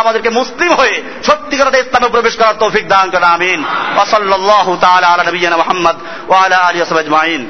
আমাদেরকে মুসলিম হয়ে সত্যিকার ইসলামে প্রবেশ করার তৌফিক দান করেন, আমিন। ওসল্লাহ তাআলা আলা নবিয়িনা মুহাম্মদ ওয়া আলা আজমাইন।